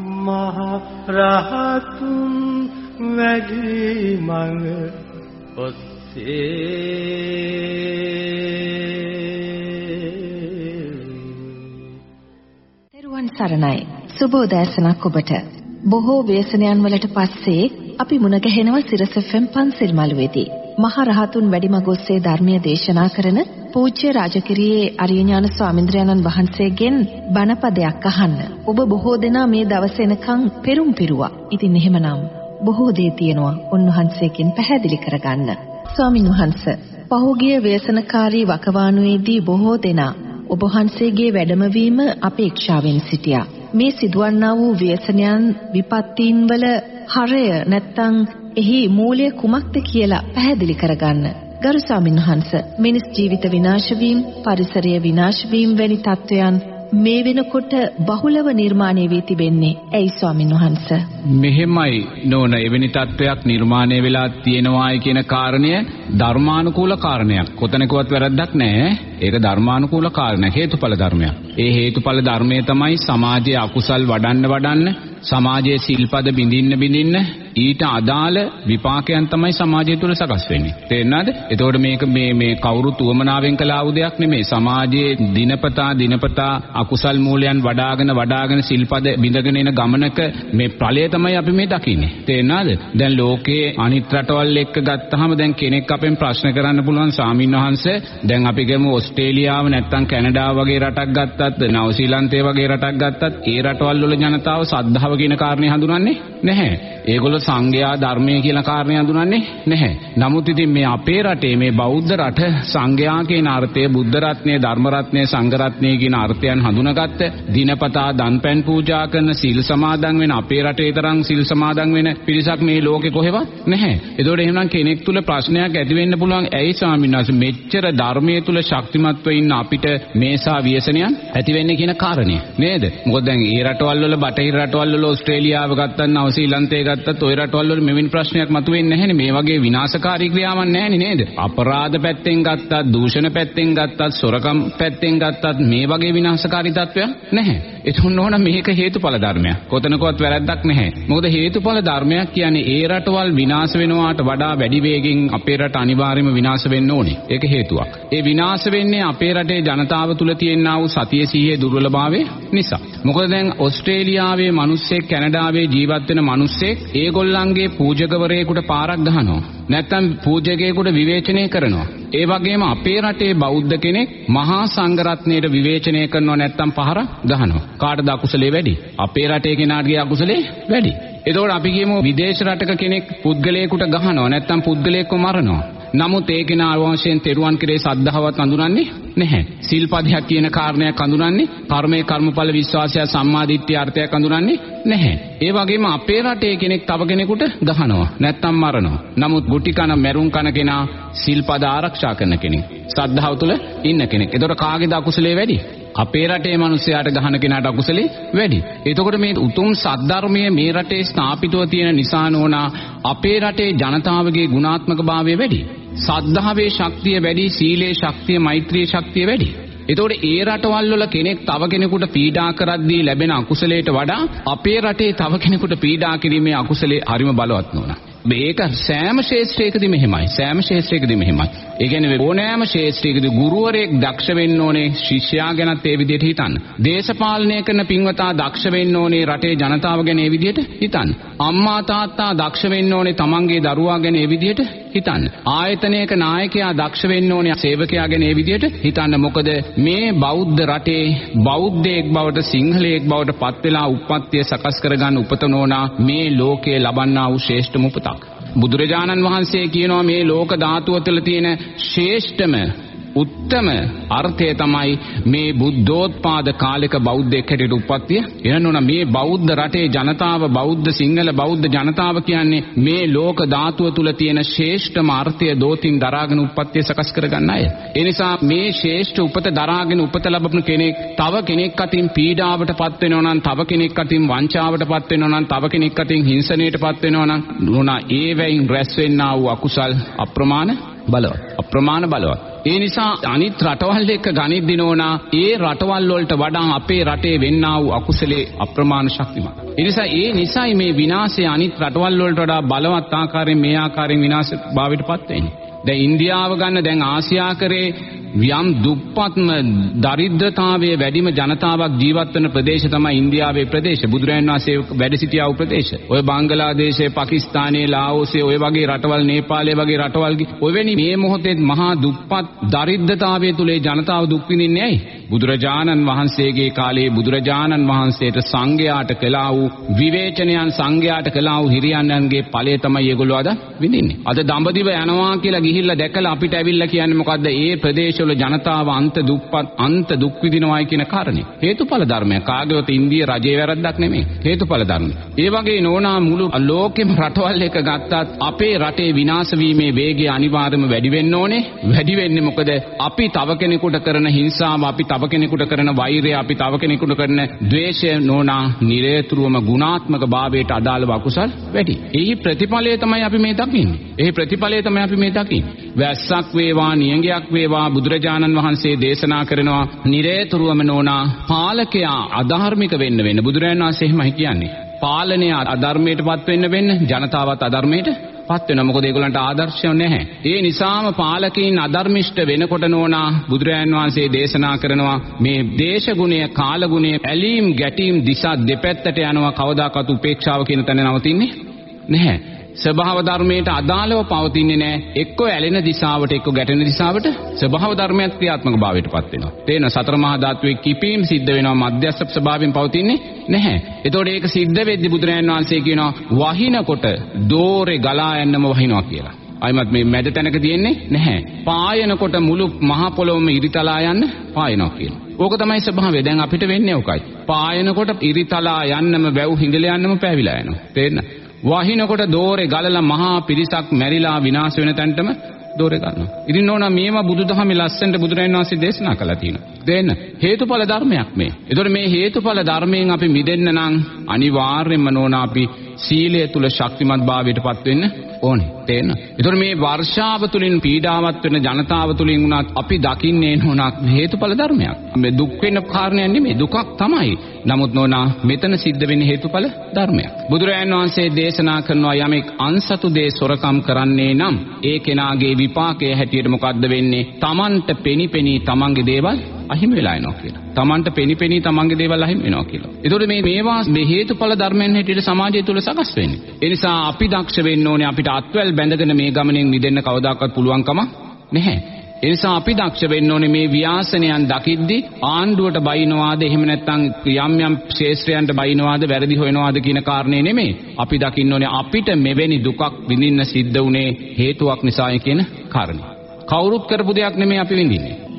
මහ රහතුන් වැඩි මඟ ඔස්සේ තෙරුවන් සරණයි. සුබෝදෑසනක් ඔබට. බොහෝ ව්‍යසනයන් වලට පස්සේ අපි මුණ ගැහෙනවා සිරස FM පන්සිල් මළුවේදී. මහා රහතුන් වැඩිමග ඔස්සේ ධර්මීය දේශනා කරන පූජ්‍ය රාජකිරියේ අරියඥාන ස්වාමින්ද්‍රයන්න් වහන්සේගෙන් බණපදයක් අහන්න. ඔබ බොහෝ දෙනා මේ දවස් එනකන් පෙරුම් පිරුවා. ඉතින් එහෙමනම් බොහෝ දේ තියෙනවා උන්වහන්සේගෙන් පැහැදිලි කරගන්න. ස්වාමින් වහන්සේ පහුගිය ව්‍යසනකාරී වකවානුවේදී බොහෝ දෙනා ඔබ වහන්සේගේ වැඩමවීම අපේක්ෂාවෙන් සිටියා. මේ සිදුවන්නා වූ ව්‍යසනයන් විපත්තීන් වල හරය නැත්තම් එහි මූලය කුමක්ද කියලා පැහැදිලි කරගන්න. ගරු ස්වාමීන් වහන්ස මිනිස් ජීවිත විනාශ වීම, පරිසරය විනාශ වීම වැනි තත්වයන් මේ වෙනකොට බහුලව නිර්මාණය වී තිබෙන්නේ. ඇයි ස්වාමීන් වහන්ස? මෙහෙමයි නෝන එවැනි තත්වයක් නිර්මාණය වෙලා තියෙනවායි කියන කාරණය ධර්මානුකූල කාරණයක්. කොතනකවත් වැරද්දක් නැහැ. ඒක ධර්මානුකූල කාරණයක් හේතුඵල ධර්මයක්. ඒ හේතුඵල ධර්මය තමයි සමාජයේ අකුසල් වඩන්න වඩන්න සමාජයේ සිල්පද බිඳින්න බිඳින්න ඊට අදාළ විපාකයන් තමයි සමාජය තුළ සකස් වෙන්නේ. තේරෙනවද? එතකොට මේක මේ මේ කවුරුත් උවමනාවෙන් කළා වූ දෙයක් නෙමෙයි. සමාජයේ දිනපතා දිනපතා අකුසල් මූලයන් වඩාගෙන වඩාගෙන සිල්පද බිඳගෙන එන ගමනක මේ ඵලය තමයි අපි මේ දකින්නේ. තේරෙනවද? දැන් ලෝකයේ අනිත් රටවල් එක්ක ගත්තාම දැන් කෙනෙක් අපෙන් ප්‍රශ්න කරන්න පුළුවන් සාමින් වහන්සේ දැන් අපි ගමු ඕස්ට්‍රේලියාව නැත්තම් කැනඩාව වගේ රටක් ගත්තත් නවසීලන්තේ වගේ රටක් ගත්තත් ඒ රටවල් වල ජනතාව සද්ධාව කියන කාරණේ හඳුනන්නේ නැහැ. ඒගොල්ලෝ සංඝයා ධර්මය කියන කාරණේ හඳුනන්නේ නැහැ. නමුත් ඉතින් මේ අපේ රටේ මේ බෞද්ධ රට සංඝයා කියන අර්ථය බුද්ධ රත්නය ධර්ම රත්නය සංඝ රත්නය කියන අර්ථයන් හඳුනාගත්ත දිනපතා දන්පැන් පූජා කරන සීල් සමාදන් වෙන අපේ රටේ තරම් සීල් සමාදන් වෙන පිරිසක් මේ ලෝකේ කොහෙවත් නැහැ. ඒතකොට එහෙනම් කෙනෙක් තුල ප්‍රශ්නයක් ඇති වෙන්න පුළුවන් ඇයි ස්වාමීන් වහන්සේ මෙච්චර ධර්මයේ තුල ශක්තිමත්ව ඉන්න අපිට මේසා ව්‍යසනයන් ඇති වෙන්නේ කියන කාරණය නේද? මොකද දැන් ඒ රටවල් වල බටහිර රටවල් වල ඕස්ට්‍රේලියාව ගත්තත් නවසීලන්තේ ගත්තත් ওই රටවල් වල මෙවැනි ප්‍රශ්නයක් මතුවෙන්නේ නැහැනේ. මේ වගේ විනාශකාරී ක්‍රියාවන් නැහැනේ නේද? අපරාධ පැත්තෙන් ගත්තත්, දූෂණ පැත්තෙන් ගත්තත්, සොරකම් පැත්තෙන් ගත්තත් මේ වගේ විනාශකාරී තත්වයක් නැහැ. එතුන් ඕන මේක හේතුඵල ධර්මයක්. කොතනකවත් වැරැද්දක් නැහැ. මොකද හේතුඵල ධර්මයක් කියන්නේ ඒ රටවල් විනාශ වෙනවාට වඩා වැඩි වේගෙන් අපේ රට අනිවාර්යයෙන්ම විනාශ වෙන්න ඕනේ. ඒක හේතුවක්. ඒ විනාශ වෙන්නේ අපේ රටේ ජනතාව තුල තියෙනා වූ සතිය සීයේ දුර්වලභාවය නිසා. මොකද දැන් ඕස්ට්‍රේලියාවේ මිනිස්සෙක් කැනඩාවේ ජීවත් වෙන මිනිස්සෙක් ඒගොල්ලන්ගේ පූජකවරයෙකුට පාරක් ගහනවා. නැත්තම් පූජකයෙකුට විවේචනය කරනවා. ඒ වගේම අපේ රටේ බෞද්ධ කෙනෙක් මහා සංඝරත්නයට විවේචනය කරනවා නැත්තම් පහර ගහනවා. කාටද අකුසලේ වැඩි? අපේ රටේ කෙනාටගේ අකුසලේ වැඩි. එතකොට අපි කියමු විදේශ රටක කෙනෙක් පුද්ගලයෙකුට ගහනවා නැත්තම් පුද්ගලයෙක්ව මරනවා. නමුත් ඒ කෙනා අවශ්‍යයෙන් තෙරුවන් කෙරේ සද්ධාවත් අඳුරන්නේ නැහැ. සිල්පදයක් කියන කාරණයක් අඳුරන්නේ, කර්මයේ කර්මඵල විශ්වාසය සම්මාදිට්ඨිය අර්ථයක් අඳුරන්නේ නැහැ. ඒ වගේම අපේ රටේ කෙනෙක් තව කෙනෙකුට ගහනවා, නැත්තම් මරනවා. නමුත් ගුටි කන මැරුම් කන කෙනා සිල්පද ආරක්ෂා කරන කෙනෙක්. සද්ධාව තුළ ඉන්න කෙනෙක්. ඒතකොට කාගේද අකුසලයේ වැඩි? අපේ රටේ මිනිස්සයාට ගහන කෙනාට අකුසලේ වැඩි. එතකොට මේ උතුම් සද්ධර්මයේ මේ රටේ ස්ථාපිතව තියෙන නිසා නෝනා අපේ රටේ ජනතාවගේ ගුණාත්මක භාවය වැඩි. සද්ධාවේ ශක්තිය වැඩි, සීලේ ශක්තිය, මෛත්‍රියේ ශක්තිය වැඩි. එතකොට ඒ රටවල් වල කෙනෙක් තව කෙනෙකුට පීඩා කරද්දී ලැබෙන අකුසලයට වඩා අපේ රටේ තව කෙනෙකුට පීඩා කිරීමේ අකුසලේ හරිම බලවත් නෝනා. මේක සෑම ශේෂ්ත්‍රයකදීම එහෙමයි. සෑම ශේෂ්ත්‍රයකදීම එහෙමයි. ඒ කියන්නේ ඕනෑම ශේෂ්ත්‍රයකදී ගුරුවරයෙක් දක්ෂ වෙන්න ඕනේ ශිෂ්‍යයා ගැනත් ඒ විදිහට හිතන්න. දේශපාලනය කරන පින්වතා දක්ෂ වෙන්න ඕනේ රටේ ජනතාව ගැන ඒ විදිහට හිතන්න. අම්මා තාත්තා දක්ෂ වෙන්න ඕනේ තමන්ගේ දරුවා ගැන ඒ විදිහට හිතන්න. ආයතනයක නායකයා දක්ෂ වෙන්න ඕනේ සේවකයා ගැන ඒ විදිහට හිතන්න. මොකද මේ බෞද්ධ රටේ බෞද්ධයෙක් බවට සිංහලයෙක් බවට පත් වෙලා උප්පත්තිය සකස් කරගන්න උපතනෝනා මේ ලෝකයේ ලබන්නා වූ ශ්‍රේෂ්ඨම උපතක්. බුදුරජාණන් වහන්සේ කියනවා මේ ලෝක ධාතුව තුළ තියෙන ශ්‍රේෂ්ඨම උත්තම අර්ථය තමයි මේ බුද්ධෝත්පාද කාලයක බෞද්ධයෙක් හැටියට උප්පත්තිය එනනොන මේ බෞද්ධ රටේ ජනතාව බෞද්ධ සිංහල බෞද්ධ ජනතාව කියන්නේ මේ ලෝක ධාතුව තුල තියෙන ශ්‍රේෂ්ඨම අර්ථය දෝතින් දරාගෙන උප්පත්තිය සකස් කරගන්න අය. ඒ නිසා මේ ශ්‍රේෂ්ඨ උපත දරාගෙන උපත ලැබපු කෙනෙක් තව කෙනෙක් අතින් පීඩාවට පත් වෙනවා නම් තව කෙනෙක් අතින් වංචාවට පත් වෙනවා නම් තව කෙනෙක් අතින් හිංසනයට පත් වෙනවා නම් නෝනා ඒවැයින් රැස් වෙන්නා වූ අකුසල් අප්‍රමාණ බලවත් අප්‍රමාණ බලවත් ඒ නිසා අනිත් රටවල් එක්ක ගනිද්දී නෝනා ඒ රටවල් වලට වඩා අපේ රටේ වෙන්නා වූ අකුසලේ අප්‍රමාණ ශක්තිමත්. ඒ නිසා ඒ නිසයි මේ විනාශය අනිත් රටවල් වලට වඩා බලවත් ආකාරයෙන් මේ ආකාරයෙන් විනාශ භාවයට පත් වෙන්නේ. දැන් ඉන්දියාව ගන්න දැන් ආසියාකරේ යම් දුප්පත්ම දරිද්‍රතාවයේ වැඩිම ජනතාවක් ජීවත් වෙන ප්‍රදේශ තමයි ඉන්දියාවේ ප්‍රදේශ. බුදුරජාණන් වහන්සේ වැඩ සිටියා වූ ප්‍රදේශ. ඔය බංගලාදේශයේ, පාකිස්තානයේ, ලාෝසයේ ඔය වගේ රටවල්, නේපාලයේ වගේ රටවල් ඔයවැනි මේ මොහොතේ මහා දුප්පත් දරිද්‍රතාවයේ තුලේ ජනතාව දුක් විඳින්නේ ඇයි? බුදුරජාණන් වහන්සේගේ කාලේ බුදුරජාණන් වහන්සේට සංඝයාට කළා වූ විවේචනයන් සංඝයාට කළා වූ හිරියන්නන්ගේ ඵලය තමයි ඒගොල්ලෝ අද විඳින්නේ. අද දඹදිව යනවා කියලා ගිහිල්ලා දැකලා අපිට ඇවිල්ලා කියන්නේ මොකද්ද? ඒ ප්‍රදේශවල ජනතාව අන්ත දුප්පත් අන්ත දුක් විඳිනවායි කියන කාරණේ. හේතුඵල ධර්මයක්. කාගේවත් ඉන්දිය රජේ වැරද්දක් නෙමෙයි. හේතුඵල ධර්ම. ඒ වගේ නෝනා මුළු ලෝකෙම රටවල් එක ගත්තත් අපේ රටේ විනාශ වීමේ වේගය අනිවාර්යයෙන්ම වැඩි වෙන්න ඕනේ. වැඩි වෙන්නේ මොකද? අපි තව කෙනෙකුට කරන හිංසාව අපි තව කෙනෙකුට කරන වෛරය අපි තව කෙනෙකුට කරන ද්වේෂය නෝනා නිරේතුරුවම ගුණාත්මක භාවයට අදාළව අකුසල් වැඩි. එහි ප්‍රතිඵලය තමයි අපි මේ දකින්නේ. එහි ප්‍රතිඵලය තමයි අපි මේ දකින්නේ. වැස්සක් වේවා නියඟයක් වේවා බුදුරජාණන් වහන්සේ දේශනා කරනවා නිරේතුරුවම නෝනා පාලකයා අධාර්මික වෙන්න වෙන්න බුදුරජාණන් වහන්සේ එහෙමයි කියන්නේ. පාලනය අධර්මයටපත් වෙන්න වෙන්න ජනතාවත් අධර්මයට පත් වෙනවා මොකද ඒගොල්ලන්ට ආදර්ශයක් නැහැ. ඒ නිසාම පාලකීන් අධර්මිෂ්ඨ වෙනකොට නෝනා බුදුරජාන් වහන්සේ දේශනා කරනවා මේ දේශගුණය කාලගුණය ඇලීම් ගැටීම් දිශා දෙපැත්තට යනවා කවදාකවත් උපේක්ෂාව කියන තැන නවතින්නේ නැහැ. ස්වභාව ධර්මයට අදාළව පවතින්නේ නැහැ. එක්ක ඇලෙන දිශාවට එක්ක ගැටෙන දිශාවට ස්වභාව ධර්මයක් ක්‍රියාත්මක භාවයට පත් වෙනවා. තේන සතර මහා ධාතුවේ කිපීම සිද්ධ වෙනවා මධ්‍යස්ථ ස්වභාවයෙන් පවතින්නේ නැහැ. එතකොට ඒක සිද්ධ වෙද්දි බුදුරජාණන් වහන්සේ කියනවා වහිනකොට දෝරේ ගලා යන්නම වහිනවා කියලා. අයිමත් මේ මැද තැනක තියෙන්නේ නැහැ. පායනකොට මුළු මහ පොළොවම ඉරිතලා යන්න පායනවා කියනවා. ඕක තමයි ස්වභාවය. දැන් අපිට වෙන්නේ ඔකයි. පායනකොට ඉරිතලා යන්නම වැව් හිඳල යන්නම පෑවිලා යනවා. තේරෙනවද? වහිනකොට දෝරේ ගලලා මහා පිරිසක් මැරිලා විනාශ වෙන තැනටම දෝරේ ගන්නවා. ඉතින් නෝනා මේවා බුදුදහමේ ලස්සනට බුදුරජාණන් වහන්සේ දේශනා කළා තියෙනවා. දෙන්න හේතුඵල ධර්මයක් මේ. ඒතකොට මේ හේතුඵල ධර්මයෙන් අපි මිදෙන්න නම් අනිවාර්යයෙන්ම නෝනා අපි සීලය තුල ශක්තිමත් භාවයට පත් වෙන්න ඕනේ. තේන්න. ඒතකොට මේ වර්ෂාව තුලින් පීඩාවත් වෙන ජනතාව තුලින් උනත් අපි දකින්නේ නෝනා හේතුඵල ධර්මයක්. මේ දුක් වෙන කාරණයක් නෙමෙයි දුකක් තමයි. නමුත් නෝනා මෙතන සිද්ධ වෙන්නේ හේතුඵල ධර්මයක්. බුදුරජාණන් වහන්සේ දේශනා කරනවා යමෙක් අන්සතු දේ සොරකම් කරන්නේ නම් ඒ කෙනාගේ විපාකයේ හැටියට මොකද්ද වෙන්නේ? Tamanට පෙනිපෙනී Tamanගේ දේවල් අහිමි වෙලා යනවා කියලා. Tamanට පෙනිපෙනී Tamanගේ දේවල් අහිමි වෙනවා කියලා. ඒතකොට මේ මේවා මේ හේතුඵල ධර්මයන් හැටියට සමාජය තුල සකස් වෙන්නේ. ඒ නිසා අපි දක්ෂ වෙන්න ඕනේ අපිට අත්වැල් බැඳගෙන මේ ගමනෙන් මිදෙන්න කවදාකවත් පුළුවන් කම නැහැ. එනිසා අපි දක්ෂ වෙන්න ඕනේ මේ ව්‍යාසනයන් දකිද්දි ආණ්ඩුවට බයිනවාද එහෙම නැත්නම් යම් යම් ශේෂ්ත්‍රයන්ට බයිනවාද වැරදි හොයනවාද කියන කාරණේ නෙමෙයි. අපි දකින්න ඕනේ අපිට මෙවැනි දුකක් විඳින්න සිද්ධ වුණේ හේතුවක් නිසායි කියන කාරණේ. කවුරුත් කරපු දෙයක් නෙමෙයි අපි විඳින්නේ.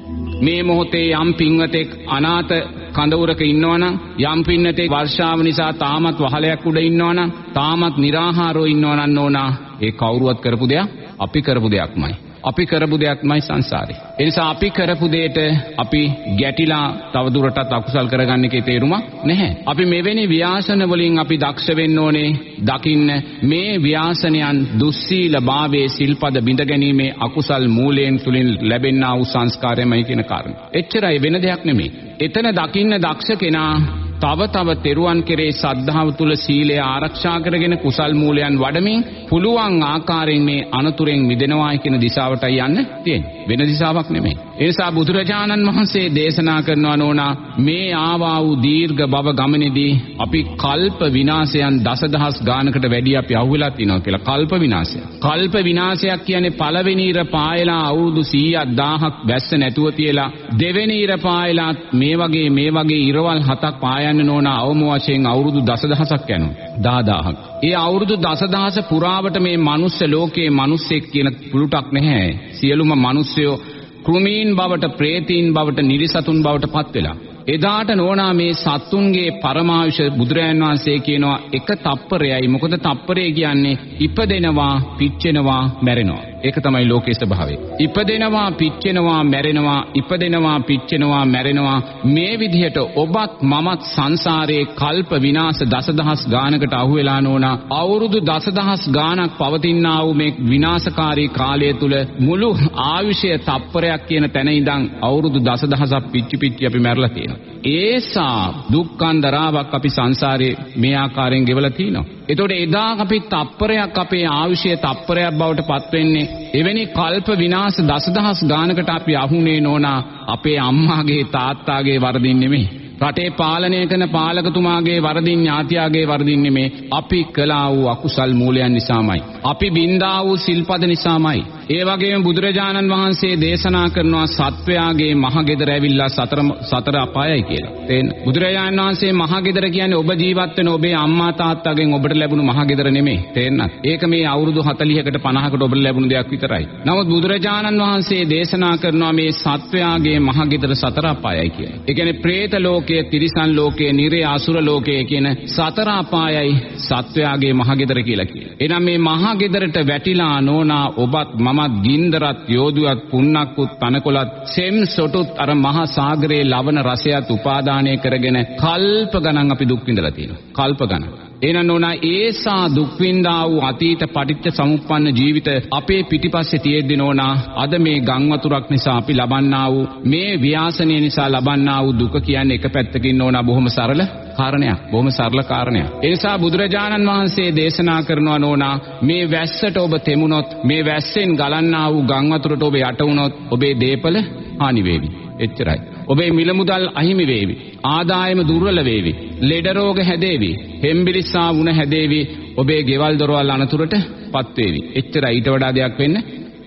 මේ මොහොතේ යම් පින්වතෙක් අනාථ කඳවුරක ඉන්නවනම් යම් පින්නතේ වර්ෂාව නිසා තාමත් වහලයක් උඩ ඉන්නවනම් තාමත් निराහාරව ඉන්නවනම් නෝනා ඒ කවුරුවත් කරපු දෙයක් අපි කරපු දෙයක්මයි. අපි කරපු දෙයක්මයි සංසාරේ. ඒ නිසා අපි කරපු දෙයට අපි ගැටිලා තවදුරටත් අකුසල් කරගන්න එකේ තේරුමක් නැහැ. අපි මෙවැනි ව්‍යාසන වලින් අපි දක්ෂ වෙන්න ඕනේ දකින්න මේ ව්‍යාසනයන් දුස්සීල භාවයේ සිල්පද බිඳ ගැනීමේ අකුසල් මූලයෙන් තුලින් ලැබෙනා වූ සංස්කාරයමයි කියන කාරණය. එච්චරයි වෙන දෙයක් නෙමෙයි. එතන දකින්න දක්ෂ කෙනා තව තව තෙරුවන් කෙරේ සද්ධාව තුල සීලය ආරක්ෂා කරගෙන කුසල් මූලයන් වඩමින් පුළුවන් ආකාරයෙන් මේ අනතුරෙන් මිදෙනවා කියන දිශාවටයි යන්න තියෙන්නේ. වෙන දිශාවක් නෙමෙයි. ඒ නිසා බුදුරජාණන් වහන්සේ දේශනා කරනවා නෝනා මේ ආවා වූ දීර්ඝ භව ගමනේදී අපි කල්ප විනාශයන් දසදහස් ගානකට වැඩි අපි අහුවෙලා තිනවා කියලා කල්ප විනාශය. කල්ප විනාශයක් කියන්නේ පළවෙනි ඉර පායලා අවුරුදු 100ක් 1000ක් වැස්ස නැතුව තියලා දෙවෙනි ඉර පායලා මේ වගේ මේ වගේ ඉරවල් හතක් පායන්න නෝන අවම වශයෙන් අවුරුදු දසදහසක් යනවා. 10000ක්. ඒ අවුරුදු දසදහස පුරාවට මේ මනුස්ස ලෝකයේ මිනිස්සෙක් කියන පුරුටක් නැහැ. සියලුම මිනිස්සයෝ කෘමීන් බවට, ප්‍රේතීන් බවට, නිරිසතුන් බවට පත් වෙලා. එදාට නෝනා මේ සත්තුන්ගේ පරමාවිෂ බුදුරයන් වහන්සේ කියනවා එක තප්පරයයි මොකද තප්පරය කියන්නේ ඉපදෙනවා පිච්චෙනවා මැරෙනවා ඒක තමයි ලෝකයේ ස්වභාවය. ඉපදෙනවා, පිච්චෙනවා, මැරෙනවා, ඉපදෙනවා, පිච්චෙනවා, මැරෙනවා මේ විදිහට ඔබත් මමත් සංසාරයේ කල්ප විනාශ දසදහස් ගානකට අහු වෙලා නෝනා අවුරුදු දසදහස් ගානක් පවතිනා වූ මේ විනාශකාරී කාලය තුල මුළු ආයුෂය තප්පරයක් කියන තැන ඉඳන් අවුරුදු දසදහසක් පිච්චි පිච්චි අපි මැරලා තියෙනවා. ඒසා දුක්ඛන්දරාවක් අපි සංසාරේ මේ ආකාරයෙන් ගෙවලා තිනවා. එතකොට එදා අපි තප්පරයක් අපේ ආයුෂය තප්පරයක් බවට පත් වෙන්නේ එවැනි කල්ප විනාශ දසදහස් ගානකට අපි අහුනේ නෝනා අපේ අම්මාගේ තාත්තාගේ වරදින් නෙමෙයි. රටේ පාලනය කරන පාලකතුමාගේ වරදින් ඥාතියාගේ වරදින් නෙමේ අපි කළා වූ අකුසල් මූලයන් නිසාමයි. අපි බින්දා වූ සිල්පද නිසාමයි. ඒ වගේම බුදුරජාණන් වහන්සේ දේශනා කරනවා සත්වයාගේ මහගෙදර ඇවිල්ලා සතර සතර අපායයි කියලා. තේන්න. බුදුරජාණන් වහන්සේ මහගෙදර කියන්නේ ඔබ ජීවත් වෙන ඔබේ අම්මා තාත්තාගෙන් ඔබට ලැබුණු මහගෙදර නෙමෙයි. තේන්නත්. ඒක මේ අවුරුදු 40කට 50කට ඔබට ලැබුණු දෙයක් විතරයි. නමුත් බුදුරජාණන් වහන්සේ දේශනා කරනවා මේ සත්වයාගේ මහගෙදර සතර අපායයි කියලා. ඒ කියන්නේ പ്രേත ලෝකයේ, තිරිසන් ලෝකයේ, නිරේ අසුර ලෝකයේ කියන සතර අපායයි සත්වයාගේ මහගෙදර කියලා කියනවා. එහෙනම් මේ මහගෙදරට වැටිලා නෝනා ඔබත් මම මමත් ගින්දරත් යෝධුවත් පුන්නක්කුත් තනකොළත් සෙම් සොටුත් අර මහා සාගරයේ ලවණ රසයත් උපාදානය කරගෙන කල්ප ගණන් අපි දුක් විඳලා තියෙනවා. කල්ප ගණන්. එහෙනම් නෝනා ඒසා දුක් විඳා වූ අතීත පටිච්ච සමුප්පන්න ජීවිත අපේ පිටිපස්සේ තියෙද්දි නෝනා අද මේ ගම් වතුරක් නිසා අපි ලබන්නා වූ මේ ව්‍යාසනය නිසා ලබන්නා වූ දුක කියන්නේ එක පැත්තකින් නෝනා බොහොම සරල කාරණයක් බොහොම සරල කාරණයක්. ඒ නිසා බුදුරජාණන් වහන්සේ දේශනා කරනවා නෝනා මේ වැස්සට ඔබ තෙමුණොත් මේ වැස්සෙන් ගලන්නා වූ ගම් වතුරට ඔබ යට වුණොත් ඔබේ දේපල හානි වේවි. එච්චරයි. ඔබේ මිල මුදල් අහිමි වේවි. ආදායම දුර්වල වේවි. ලෙඩ රෝග හැදේවි. හෙම්බිරිස්සා වුණ හැදේවි. ඔබේ ගෙවල් දොරවල් අනතුරට පත් වේවි. එච්චරයි. ඊට වඩා දෙයක් වෙන්න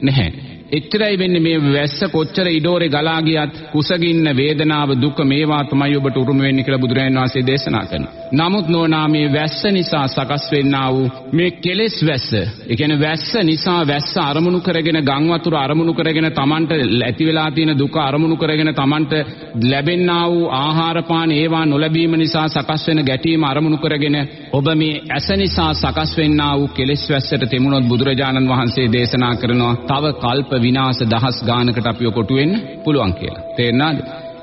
නැහැ. එච්චරයි වෙන්නේ මේ වැස්ස කොච්චර ඉඩෝරේ ගලා ගියත් කුසගින්න වේදනාව දුක මේවා තමයි ඔබට උරුම වෙන්නේ කියලා බුදුරජාණන් වහන්සේ දේශනා කරනවා. නමුත් නෝනා මේ වැස්ස නිසා සකස් වෙන්නා වූ මේ කෙලෙස් වැස්ස, ඒ කියන්නේ වැස්ස නිසා වැස්ස අරමුණු කරගෙන ගම් වතුර අරමුණු කරගෙන Tamanට ඇති වෙලා තියෙන දුක අරමුණු කරගෙන Tamanට ලැබෙන්නා වූ ආහාර පාන ඒවා නොලැබීම නිසා සකස් වෙන ගැටීම අරමුණු කරගෙන ඔබ මේ ඇස නිසා සකස් වෙන්නා වූ කෙලෙස් වැස්සට තෙමුණොත් බුදුරජාණන් වහන්සේ දේශනා කරනවා තව කල්ප විනාශ දහස් ගානකට අපිව කොටු වෙන්න පුළුවන් කියලා. තේරෙනවද?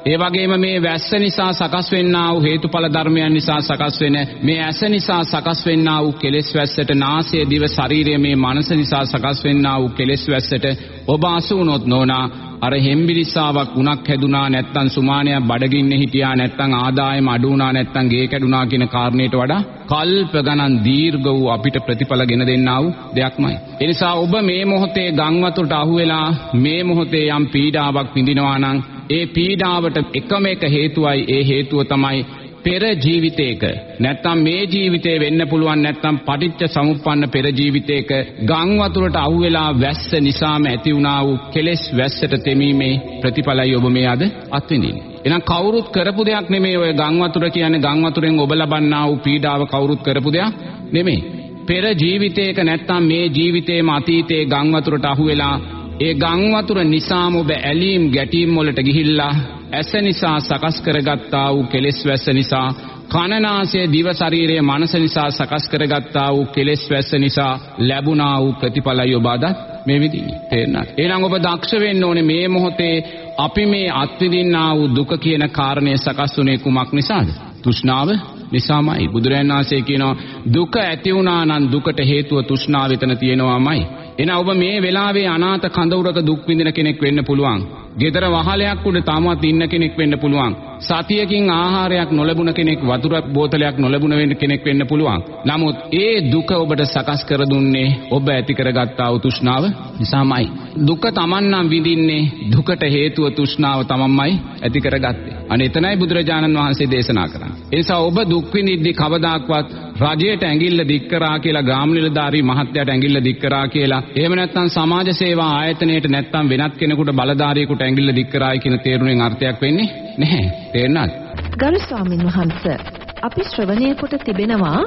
ඒ වගේම මේ වැස්ස නිසා සකස් වෙන්නා වූ හේතුඵල ධර්මයන් නිසා සකස් වෙන මේ ඇස නිසා සකස් වෙන්නා වූ කෙලෙස් වැස්සට නාසය දිව ශරීරය මේ මනස නිසා සකස් වෙන්නා වූ කෙලෙස් වැස්සට ඔබ අසු වුණොත් නෝනා අර හෙම්බිරිස්සාවක් උණක් හැදුනා නැත්තම් සුමානයක් බඩගින්න හිටියා නැත්තම් ආදායම අඩු වුණා නැත්තම් ගේ කැඩුනා කියන කාරණේට වඩා කල්ප ගණන් දීර්ඝ වූ අපිට ප්‍රතිඵල ගෙන දෙන්නා වූ දෙයක්මයි. ඒ නිසා ඔබ මේ මොහොතේ ගම් වතුරට අහු වෙලා මේ මොහොතේ යම් පීඩාවක් විඳිනවා නම් ඒ පීඩාවට එකම එක හේතුවයි ඒ හේතුව තමයි පෙර ජීවිතයක නැත්තම් මේ ජීවිතේ වෙන්න පුළුවන් නැත්තම් පටිච්ච සමුප්පන්න පෙර ජීවිතයක ගම් වතුරට අහුවෙලා වැස්ස නිසාම ඇති වුණා වූ කෙලෙස් වැස්සට තෙමීමේ ප්‍රතිඵලයි ඔබ මේ අද අත්විඳින්නේ. එහෙනම් කවුරුත් කරපු දෙයක් නෙමෙයි ඔය ගම් වතුර කියන්නේ ගම් වතුරෙන් ඔබ ලබන්නා වූ පීඩාව කවුරුත් කරපු දෙයක් නෙමෙයි. පෙර ජීවිතයක නැත්තම් මේ ජීවිතේම අතීතයේ ගම් වතුරට අහුවෙලා ඒ ගම් වතුර නිසාම ඔබ ඇලීම් ගැටීම් වලට ගිහිල්ලා ඇස නිසා සකස් කරගත්තා වූ කෙලෙස් වැස්ස නිසා කනනාසය දිව ශරීරය මනස නිසා සකස් කරගත්තා වූ කෙලෙස් වැස්ස නිසා ලැබුණා වූ ප්‍රතිඵලය ඔබ අදත් මේ විදිහේ තේරෙනවද? එහෙනම් ඔබ දක්ෂ වෙන්න ඕනේ මේ මොහොතේ අපි මේ අත්විඳින්නා වූ දුක කියන කාරණය සකස් වුනේ කුමක් නිසාද? තෘෂ්ණාව නිසාමයි. බුදුරජාණන් වහන්සේ කියනවා දුක ඇති වුණා නම් දුකට හේතුව තෘෂ්ණාව එතන තියෙනවාමයි. එහෙනම් ඔබ මේ වෙලාවේ අනාථ කඳවුරක දුක් විඳින කෙනෙක් වෙන්න පුළුවන් ගෙදර වහලයක් උඩ තාමත් ඉන්න කෙනෙක් වෙන්න පුළුවන්. සතියකින් ආහාරයක් නොලැබුණ කෙනෙක් වතුර බෝතලයක් නොලැබුණ වෙන්න කෙනෙක් වෙන්න පුළුවන්. නමුත් ඒ දුක ඔබට සකස් කර දුන්නේ ඔබ ඇති කරගත්තා වූ තෘෂ්ණාව නිසාමයි. දුක Taman නම් විඳින්නේ දුකට හේතුව තෘෂ්ණාව තමන්මයි ඇති කරගත්තේ. අනේ එතනයි බුදුරජාණන් වහන්සේ දේශනා කරන්නේ. ඒ නිසා ඔබ දුක් විඳිද්දී කවදාක්වත් රජයට ඇඟිල්ල දික් කරා කියලා ග්‍රාම නිලධාරී මහත්තයාට ඇඟිල්ල දික් කරා කියලා එහෙම නැත්නම් සමාජ සේවා ආයතනයට නැත්නම් වෙනත් කෙනෙකුට බලධාරියෙකුට ඇඟිල්ල දික් කරායි කියන තේරුණෙන් අර්ථයක් වෙන්නේ නැහැ තේරෙනවද ගරු ස්වාමින් වහන්සේ අපි ශ්‍රවණය කොට තිබෙනවා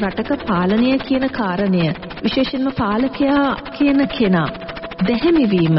රටක පාලනය කියන කාරණය විශේෂයෙන්ම පාලකයා කියන කෙනා. දැහැමිවීම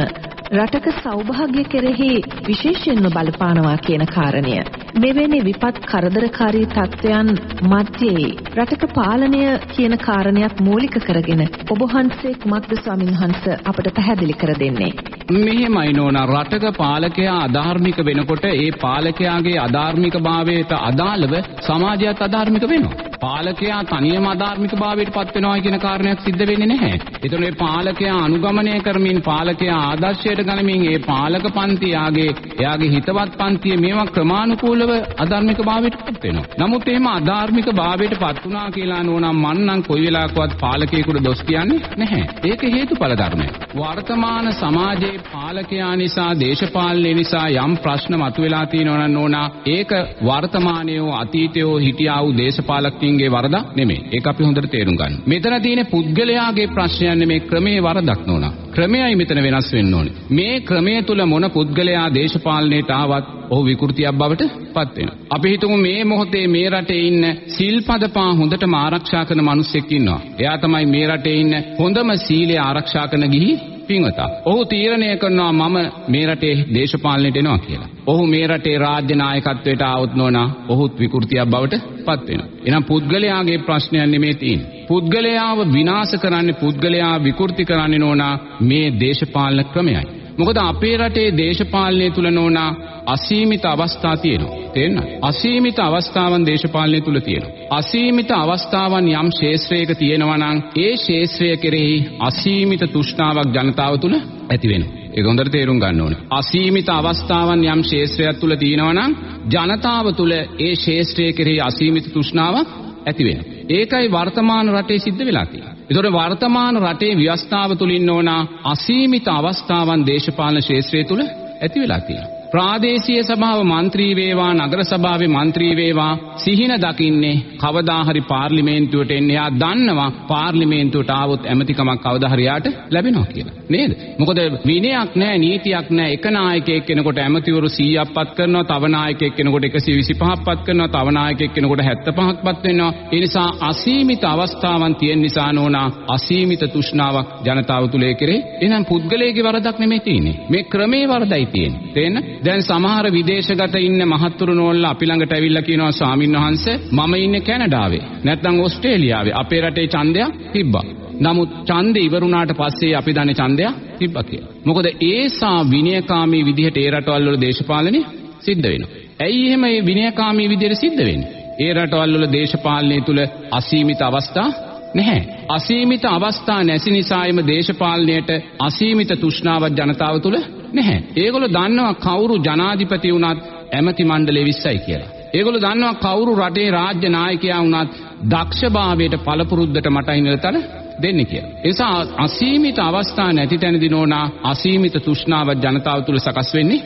රටක සෞභාග්‍ය කෙරෙහි විශේෂයෙන්ම බලපානවා කියන කාරණය. මෙවැනි විපත් කරදරකාරී තත්ත්වයන් මැදේ රටක පාලනය කියන කාරණයක් මූලික කරගෙන ඔබ වහන්සේ කුමක්ද ස්වාමීන් වහන්සේ අපට පැහැදිලි කර දෙන්නේ? මෙහෙමයි නෝනා රටක පාලකයා අධාර්මික වෙනකොට ඒ පාලකයාගේ අධාර්මිකභාවයට අදාළව සමාජයත් අධාර්මික වෙනවා. පාලකයා තනියම අධාර්මික භාවයට පත් වෙනවා කියන කාරණයක් සිද්ධ වෙන්නේ නැහැ. ඒතකොට මේ පාලකයා අනුගමනය කරමින් පාලකයා ආදර්ශයට ගනිමින් ඒ පාලක පන්තියාගේ එයාගේ හිතවත් පන්තිය මේවා ක්‍රමානුකූලව අධාර්මික භාවයට පත් වෙනවා. නමුත් එහෙම අධාර්මික භාවයට පත් වුණා කියලා නෝනම් මන් නම් කොයි වෙලාවකවත් පාලකයෙකුට දොස් කියන්නේ නැහැ. ඒක හේතුඵල ධර්මයක්. වර්තමාන සමාජයේ පාලකයා නිසා දේශපාලනය නිසා යම් ප්‍රශ්න මතුවලා තියෙනවා නම් නෝනා ඒක වර්තමානයේ අතීතයේ හිටියා වූ දේශපාලකයන්ගේ වරදක් නෙමෙයි. ඒක අපි හොඳට තේරුම් ගන්න. මෙතන තියෙන පුද්ගලයාගේ ප්‍රශ්නයක් නෙමෙයි ක්‍රමේ වරදක් නෝනා. ක්‍රමයයි මෙතන වෙනස් වෙන්න ඕනේ. මේ ක්‍රමය තුල මොන පුද්ගලයා දේශපාලනයට ආවත් ඔහු විකෘතියක් බවට පත් වෙනවා. අපි හිතමු මේ මොහොතේ මේ රටේ ඉන්න සිල්පද පහ හොඳටම ආරක්ෂා කරන මිනිස්සෙක් ඉන්නවා. එයා තමයි මේ රටේ ඉන්න හොඳම සීලය ආරක්ෂා කරන ගිහි පින්වතා. ඔහු තීරණය කරනවා මම මේ රටේ දේශපාලනයට එනවා කියලා. ඔහු මේ රටේ රාජ්‍ය නායකත්වයට ආවොත් නෝනා ඔහුත් විකෘතියක් බවට පත් වෙනවා. එහෙනම් පුද්ගලයාගේ ප්‍රශ්නයක් නෙමේ තියෙන්නේ. පුද්ගලයාව විනාශ කරන්නේ පුද්ගලයා විකෘති කරන්නේ නෝනා මේ දේශපාලන ක්‍රමයයි. මොකද අපේ රටේ දේශපාලනය තුල නෝනා අසීමිත අවස්ථා තියෙනවා. තේරෙනවද? අසීමිත අවස්ථාවන් දේශපාලනය තුල තියෙනවා. අසීමිත අවස්ථාවන් යම් ශේෂ්ත්‍රයක තියෙනවා නම් ඒ ශේෂ්ත්‍රය කෙරෙහි අසීමිත තෘෂ්ණාවක් ජනතාව තුල ඇති වෙනවා. ඒක හොඳට තේරුම් ගන්න ඕනේ. අසීමිත අවස්ථාවන් යම් ශේෂ්ත්‍රයක් තුල තියෙනවා නම් ජනතාව තුල ඒ ශේෂ්ත්‍රය කෙරෙහි අසීමිත තෘෂ්ණාවක් ඇති වෙනවා. ඒකයි වර්තමාන රටේ සිද්ධ වෙලා තියෙන්නේ. ඒතකොට වර්තමාන රටේ ව්‍යවස්ථාව තුලින් ඕන අසීමිත අවස්ථාවන් දේශපාලන ක්ෂේත්‍රය තුල ඇති වෙලා තියෙනවා. ප්‍රාදේශීය සභාව මන්ත්‍රී වේවා නගර සභාවේ මන්ත්‍රී වේවා සිහින දකින්නේ කවදා හරි පාර්ලිමේන්තුවට එන්නේ. එයා දන්නවා පාර්ලිමේන්තුවට ආවොත් ඇමතිකමක් කවදා හරි යාට ලැබෙනවා කියලා. නේද? මොකද විනයක් නැහැ, නීතියක් නැහැ. එක නායකයෙක් කෙනෙකුට ඇමතිවරු 100ක් පත් කරනවා, තව නායකයෙක් කෙනෙකුට 125ක් පත් කරනවා, තව නායකයෙක් කෙනෙකුට 75ක් පත් වෙනවා. ඒ නිසා අසීමිත අවස්ථාවන් තියෙන නිසා නෝනා අසීමිත තෘෂ්ණාවක් ජනතාව තුල ඒ කෙරේ. එහෙනම් පුද්ගලයේ වරදක් නෙමෙයි තියෙන්නේ. මේ ක්‍රමේ වරදයි තියෙන්නේ. තේන්න? දැන් සමහර විදේශගත ඉන්න මහත්තුරු නෝල්ලා අපි ළඟට ඇවිල්ලා කියනවා ස්වාමින් වහන්සේ මම ඉන්නේ කැනඩාවේ නැත්නම් ඕස්ට්‍රේලියාවේ අපේ රටේ ඡන්දයක් තිබ්බා. නමුත් ඡන්දේ ඉවරුණාට පස්සේ අපි දන්නේ ඡන්දයක් තිබ්බා කියලා. මොකද ඒසා විනයකාමී විදිහට ඒ රටවල් වල දේශපාලනය සිද්ධ වෙනවා. ඇයි එහෙම මේ විනයකාමී විදිහට සිද්ධ වෙන්නේ? ඒ රටවල් වල දේශපාලනය තුල අසීමිත අවස්ථා නැහැ. අසීමිත අවස්ථා නැති නිසායම දේශපාලනයට අසීමිත තෘෂ්ණාවක් ජනතාව තුල නැහැ. ඒගොල්ලෝ දන්නවා කවුරු ජනාධිපති වුණත් ඇමති මණ්ඩලේ 20යි කියලා. ඒගොල්ලෝ දන්නවා කවුරු රටේ රාජ්‍ය නායකයා වුණත් දක්ෂභාවයට පළපුරුද්දට මට ඉන්නතර දෙන්නේ කියලා. ඒ නිසා අසීමිත අවස්ථා නැති තැනදී නෝනා අසීමිත තෘෂ්ණාවක් ජනතාව තුල සකස් වෙන්නේ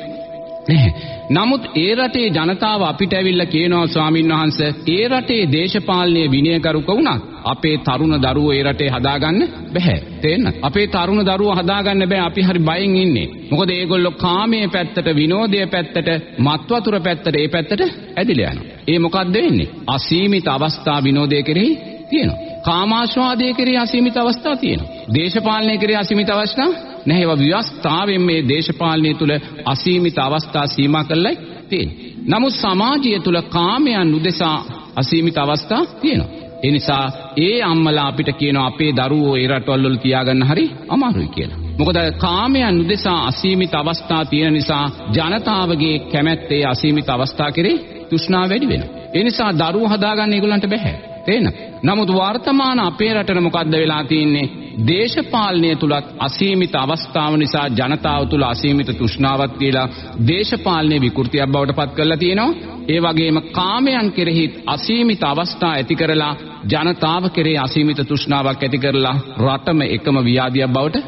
නැහැ. නමුත් ඒ රටේ ජනතාව අපිට ඇවිල්ලා කියනවා ස්වාමින් වහන්සේ ඒ රටේ දේශපාලනයේ විනයගරුක වුණත් අපේ තරුණ දරුවෝ ඒ රටේ හදාගන්න බෑ. තේන්න? අපේ තරුණ දරුවෝ හදාගන්න බෑ අපි හරි බයෙන් ඉන්නේ. මොකද ඒගොල්ලෝ කාමයේ පැත්තට විනෝදයේ පැත්තට මත් වතුර පැත්තට ඒ පැත්තට ඇදිලා යනවා. ඒ මොකද්ද වෙන්නේ? අසීමිත අවස්ථා විනෝදයේ කෙරෙහි තියෙනවා. කාමාශ්වාදයේ කෙරෙහි අසීමිත අවස්ථා තියෙනවා. දේශපාලනයේ කෙරෙහි අසීමිත අවස්ථා නැහැ ඒවා ව්‍යවස්ථාවෙන් මේ දේශපාලනය තුල අසීමිත අවස්ථා සීමා කරලා තියෙන්නේ. නමුත් සමාජය තුල කාමයන් උදෙසා අසීමිත අවස්ථා තියෙනවා. ඒ නිසා ඒ අම්මලා අපිට කියනවා අපේ දරුවෝ ඒ රටවල් වල තියාගන්න හරි අමාරුයි කියලා. මොකද කාමයන් උදෙසා අසීමිත අවස්ථා තියෙන නිසා ජනතාවගේ කැමැත්තේ අසීමිත අවස්ථා කෙරේ තෘෂ්ණාව වැඩි වෙනවා. ඒ නිසා දරුවෝ හදාගන්න ඒගොල්ලන්ට බැහැ. තේන. නමුත් වර්තමාන අපේ රටට මොකද්ද වෙලා තියෙන්නේ? දේශපාලනය තුලත් අසීමිත අවස්ථාව නිසා ජනතාව තුල අසීමිත තෘෂ්ණාවක් තියලා දේශපාලනයේ විකෘතියක් බවට පත් කරලා තියෙනවා. ඒ වගේම කාමයන් කෙරෙහි අසීමිත අවස්ථා ඇති කරලා ජනතාව කෙරෙහි අසීමිත තෘෂ්ණාවක් ඇති කරලා රටම එකම ව්‍යාධියක් බවට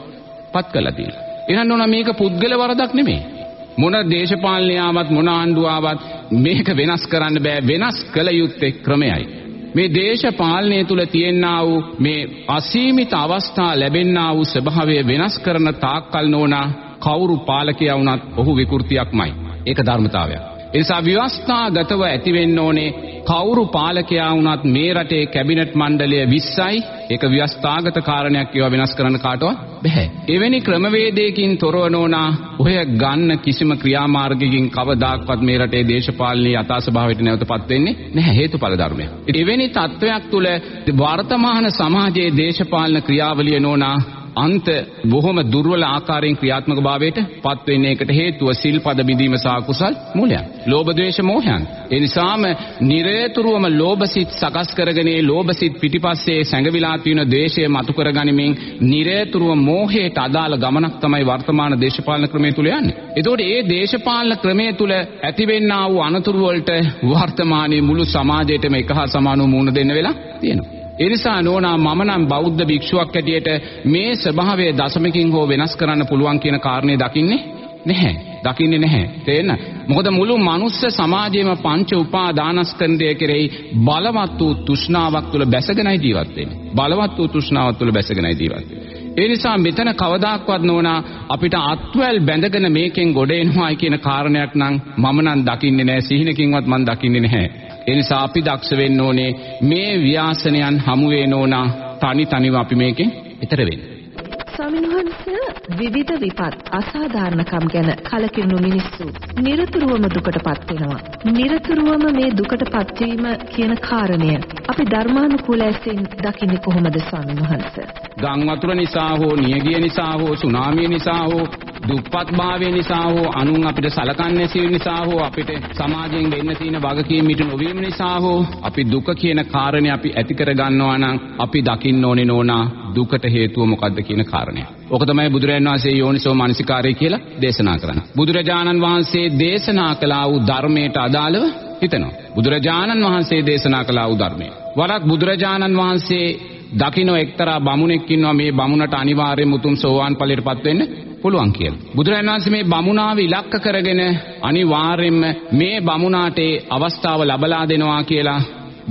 පත් කරලා තියෙනවා. එහෙනම් ඕන මේක පුද්ගල වරදක් නෙමෙයි. මොන දේශපාලනයාවත් මොන ආණ්ඩුවාවත් මේක වෙනස් කරන්න බෑ වෙනස් කළ යුත්තේ ක්‍රමයයි. මේ දේශපාලනය තුල තියෙනා වූ මේ අසීමිත අවස්ථා ලැබෙන්නා වූ ස්වභාවය වෙනස් කරන තාක්කල් නෝනා කවුරු පාලකයා වුණත් ඔහු විකෘතියක්මයි. ඒක ධර්මතාවයක්. ඒ නිසා ව්‍යවස්ථාගතව ඇති වෙන්න ඕනේ කවුරු පාලකයා වුණත් මේ රටේ කැබිනට් මණ්ඩලය 20යි ඒක ව්‍යවස්ථාගත කාරණයක් ඒවා වෙනස් කරන්න කාටවත් බෑ. එවැනි ක්‍රමවේදයකින් තොරව නොනා ඔය ගන්න කිසිම ක්‍රියාමාර්ගයකින් කවදාක්වත් මේ රටේ දේශපාලනීය යථාස්වභාවයට නැවතපත් වෙන්නේ නැහැ හේතුඵල ධර්මය. එවැනි තත්වයක් තුළ වර්තමාන සමාජයේ දේශපාලන ක්‍රියාවලිය නොනා අන්ත බොහොම දුර්වල ආකාරයෙන් ක්‍රියාත්මක භාවයට පත් වෙන්නේ ඒකට හේතුව සිල්පද බිඳීම සහ කුසල් මූලයන්. ලෝභ ද්වේෂ මෝහයන්. ඒ නිසාම නිරේතුරුවම ලෝභසිත සකස් කරගෙන ඒ ලෝභසිත පිටිපස්සේ සැඟවිලා තියෙන ද්වේෂය මතු කරගනිමින් නිරේතුරුව මෝහයට අදාළ ගමනක් තමයි වර්තමාන දේශපාලන ක්‍රමය තුල යන්නේ. එතකොට මේ දේශපාලන ක්‍රමය තුල ඇතිවෙන්නා වූ අනතුරු වලට වර්තමානයේ මුළු සමාජයටම එක හා සමානව මුහුණ දෙන්න වෙලා තියෙනවා. එනිසා නෝනා මම නම් බෞද්ධ භික්ෂුවක් හැටියට මේ ස්වභාවය දශමකින් හෝ වෙනස් කරන්න පුළුවන් කියන කාරණේ දකින්නේ නැහැ. දකින්නේ නැහැ. තේන්න. මොකද මුළු මනුස්ස සමාජයේම පංච උපාදානස්කන්ධය කෙරෙහි බලවත් වූ තෘෂ්ණාවක් තුළ බැසගෙනයි ජීවත් වෙන්නේ. බලවත් වූ තෘෂ්ණාවක් තුළ බැසගෙනයි ජීවත් වෙන්නේ. ඒ නිසා මෙතන කවදාක්වත් නෝනා අපිට අත්වැල් බැඳගෙන මේකෙන් ගොඩ එනවායි කියන කාරණයක් නම් මම නම් දකින්නේ නැහැ සිහිනකින්වත් මම දකින්නේ නැහැ. ඒ නිසා අපි දක්ෂ වෙන්න ඕනේ මේ ව්‍යාසනයන් හමු වෙන ඕනා තනි තනිව අපි මේකෙන් ඈතර වෙන්න. ස්වාමීන් වහන්සේ විවිධ විපත් අසාධාරණකම් ගැන කලකිරුණු මිනිස්සු নিরතුරුවම දුකටපත් වෙනවා. নিরතුරුවම මේ දුකටපත් වීම කියන කාරණය අපි ධර්මානුකූල ඇසින් දකින්නේ කොහොමද ස්වාමීන් වහන්සේ? ගම් වතුර නිසා හෝ නියගිය නිසා හෝ සුනාමිය නිසා හෝ දුප්පත්භාවය නිසා හෝ අනුන් අපිට සලකන්නේ සිල් නිසා හෝ අපිට සමාජයෙන් වෙන්න තියෙන වගකීම් මිට නොවීම නිසා හෝ අපි දුක කියන කාරණේ අපි ඇති කරගන්නවා නම් අපි දකින්න ඕනේ නෝනා දුකට හේතුව මොකද්ද කියන කාරණය. ඕක තමයි බුදුරජාණන් වහන්සේ යෝනිසෝ මානසිකාරය කියලා දේශනා කරන්නේ. බුදුරජාණන් වහන්සේ දේශනා කළා වූ ධර්මයට අදාළව හිතනවා. බුදුරජාණන් වහන්සේ දේශනා කළා වූ ධර්මය. වරක් බුදුරජාණන් වහන්සේ දකින්න එක්තරා බමුණෙක් ඉන්නවා මේ බමුණට අනිවාර්යයෙන් උතුම් සෝවාන් ඵලයටපත් වෙන්න පුළුවන් කියලා. බුදුරජාණන් වහන්සේ මේ බමුණාව ඉලක්ක කරගෙන අනිවාර්යයෙන්ම මේ බමුණාට අවස්ථාව ලබලා දෙනවා කියලා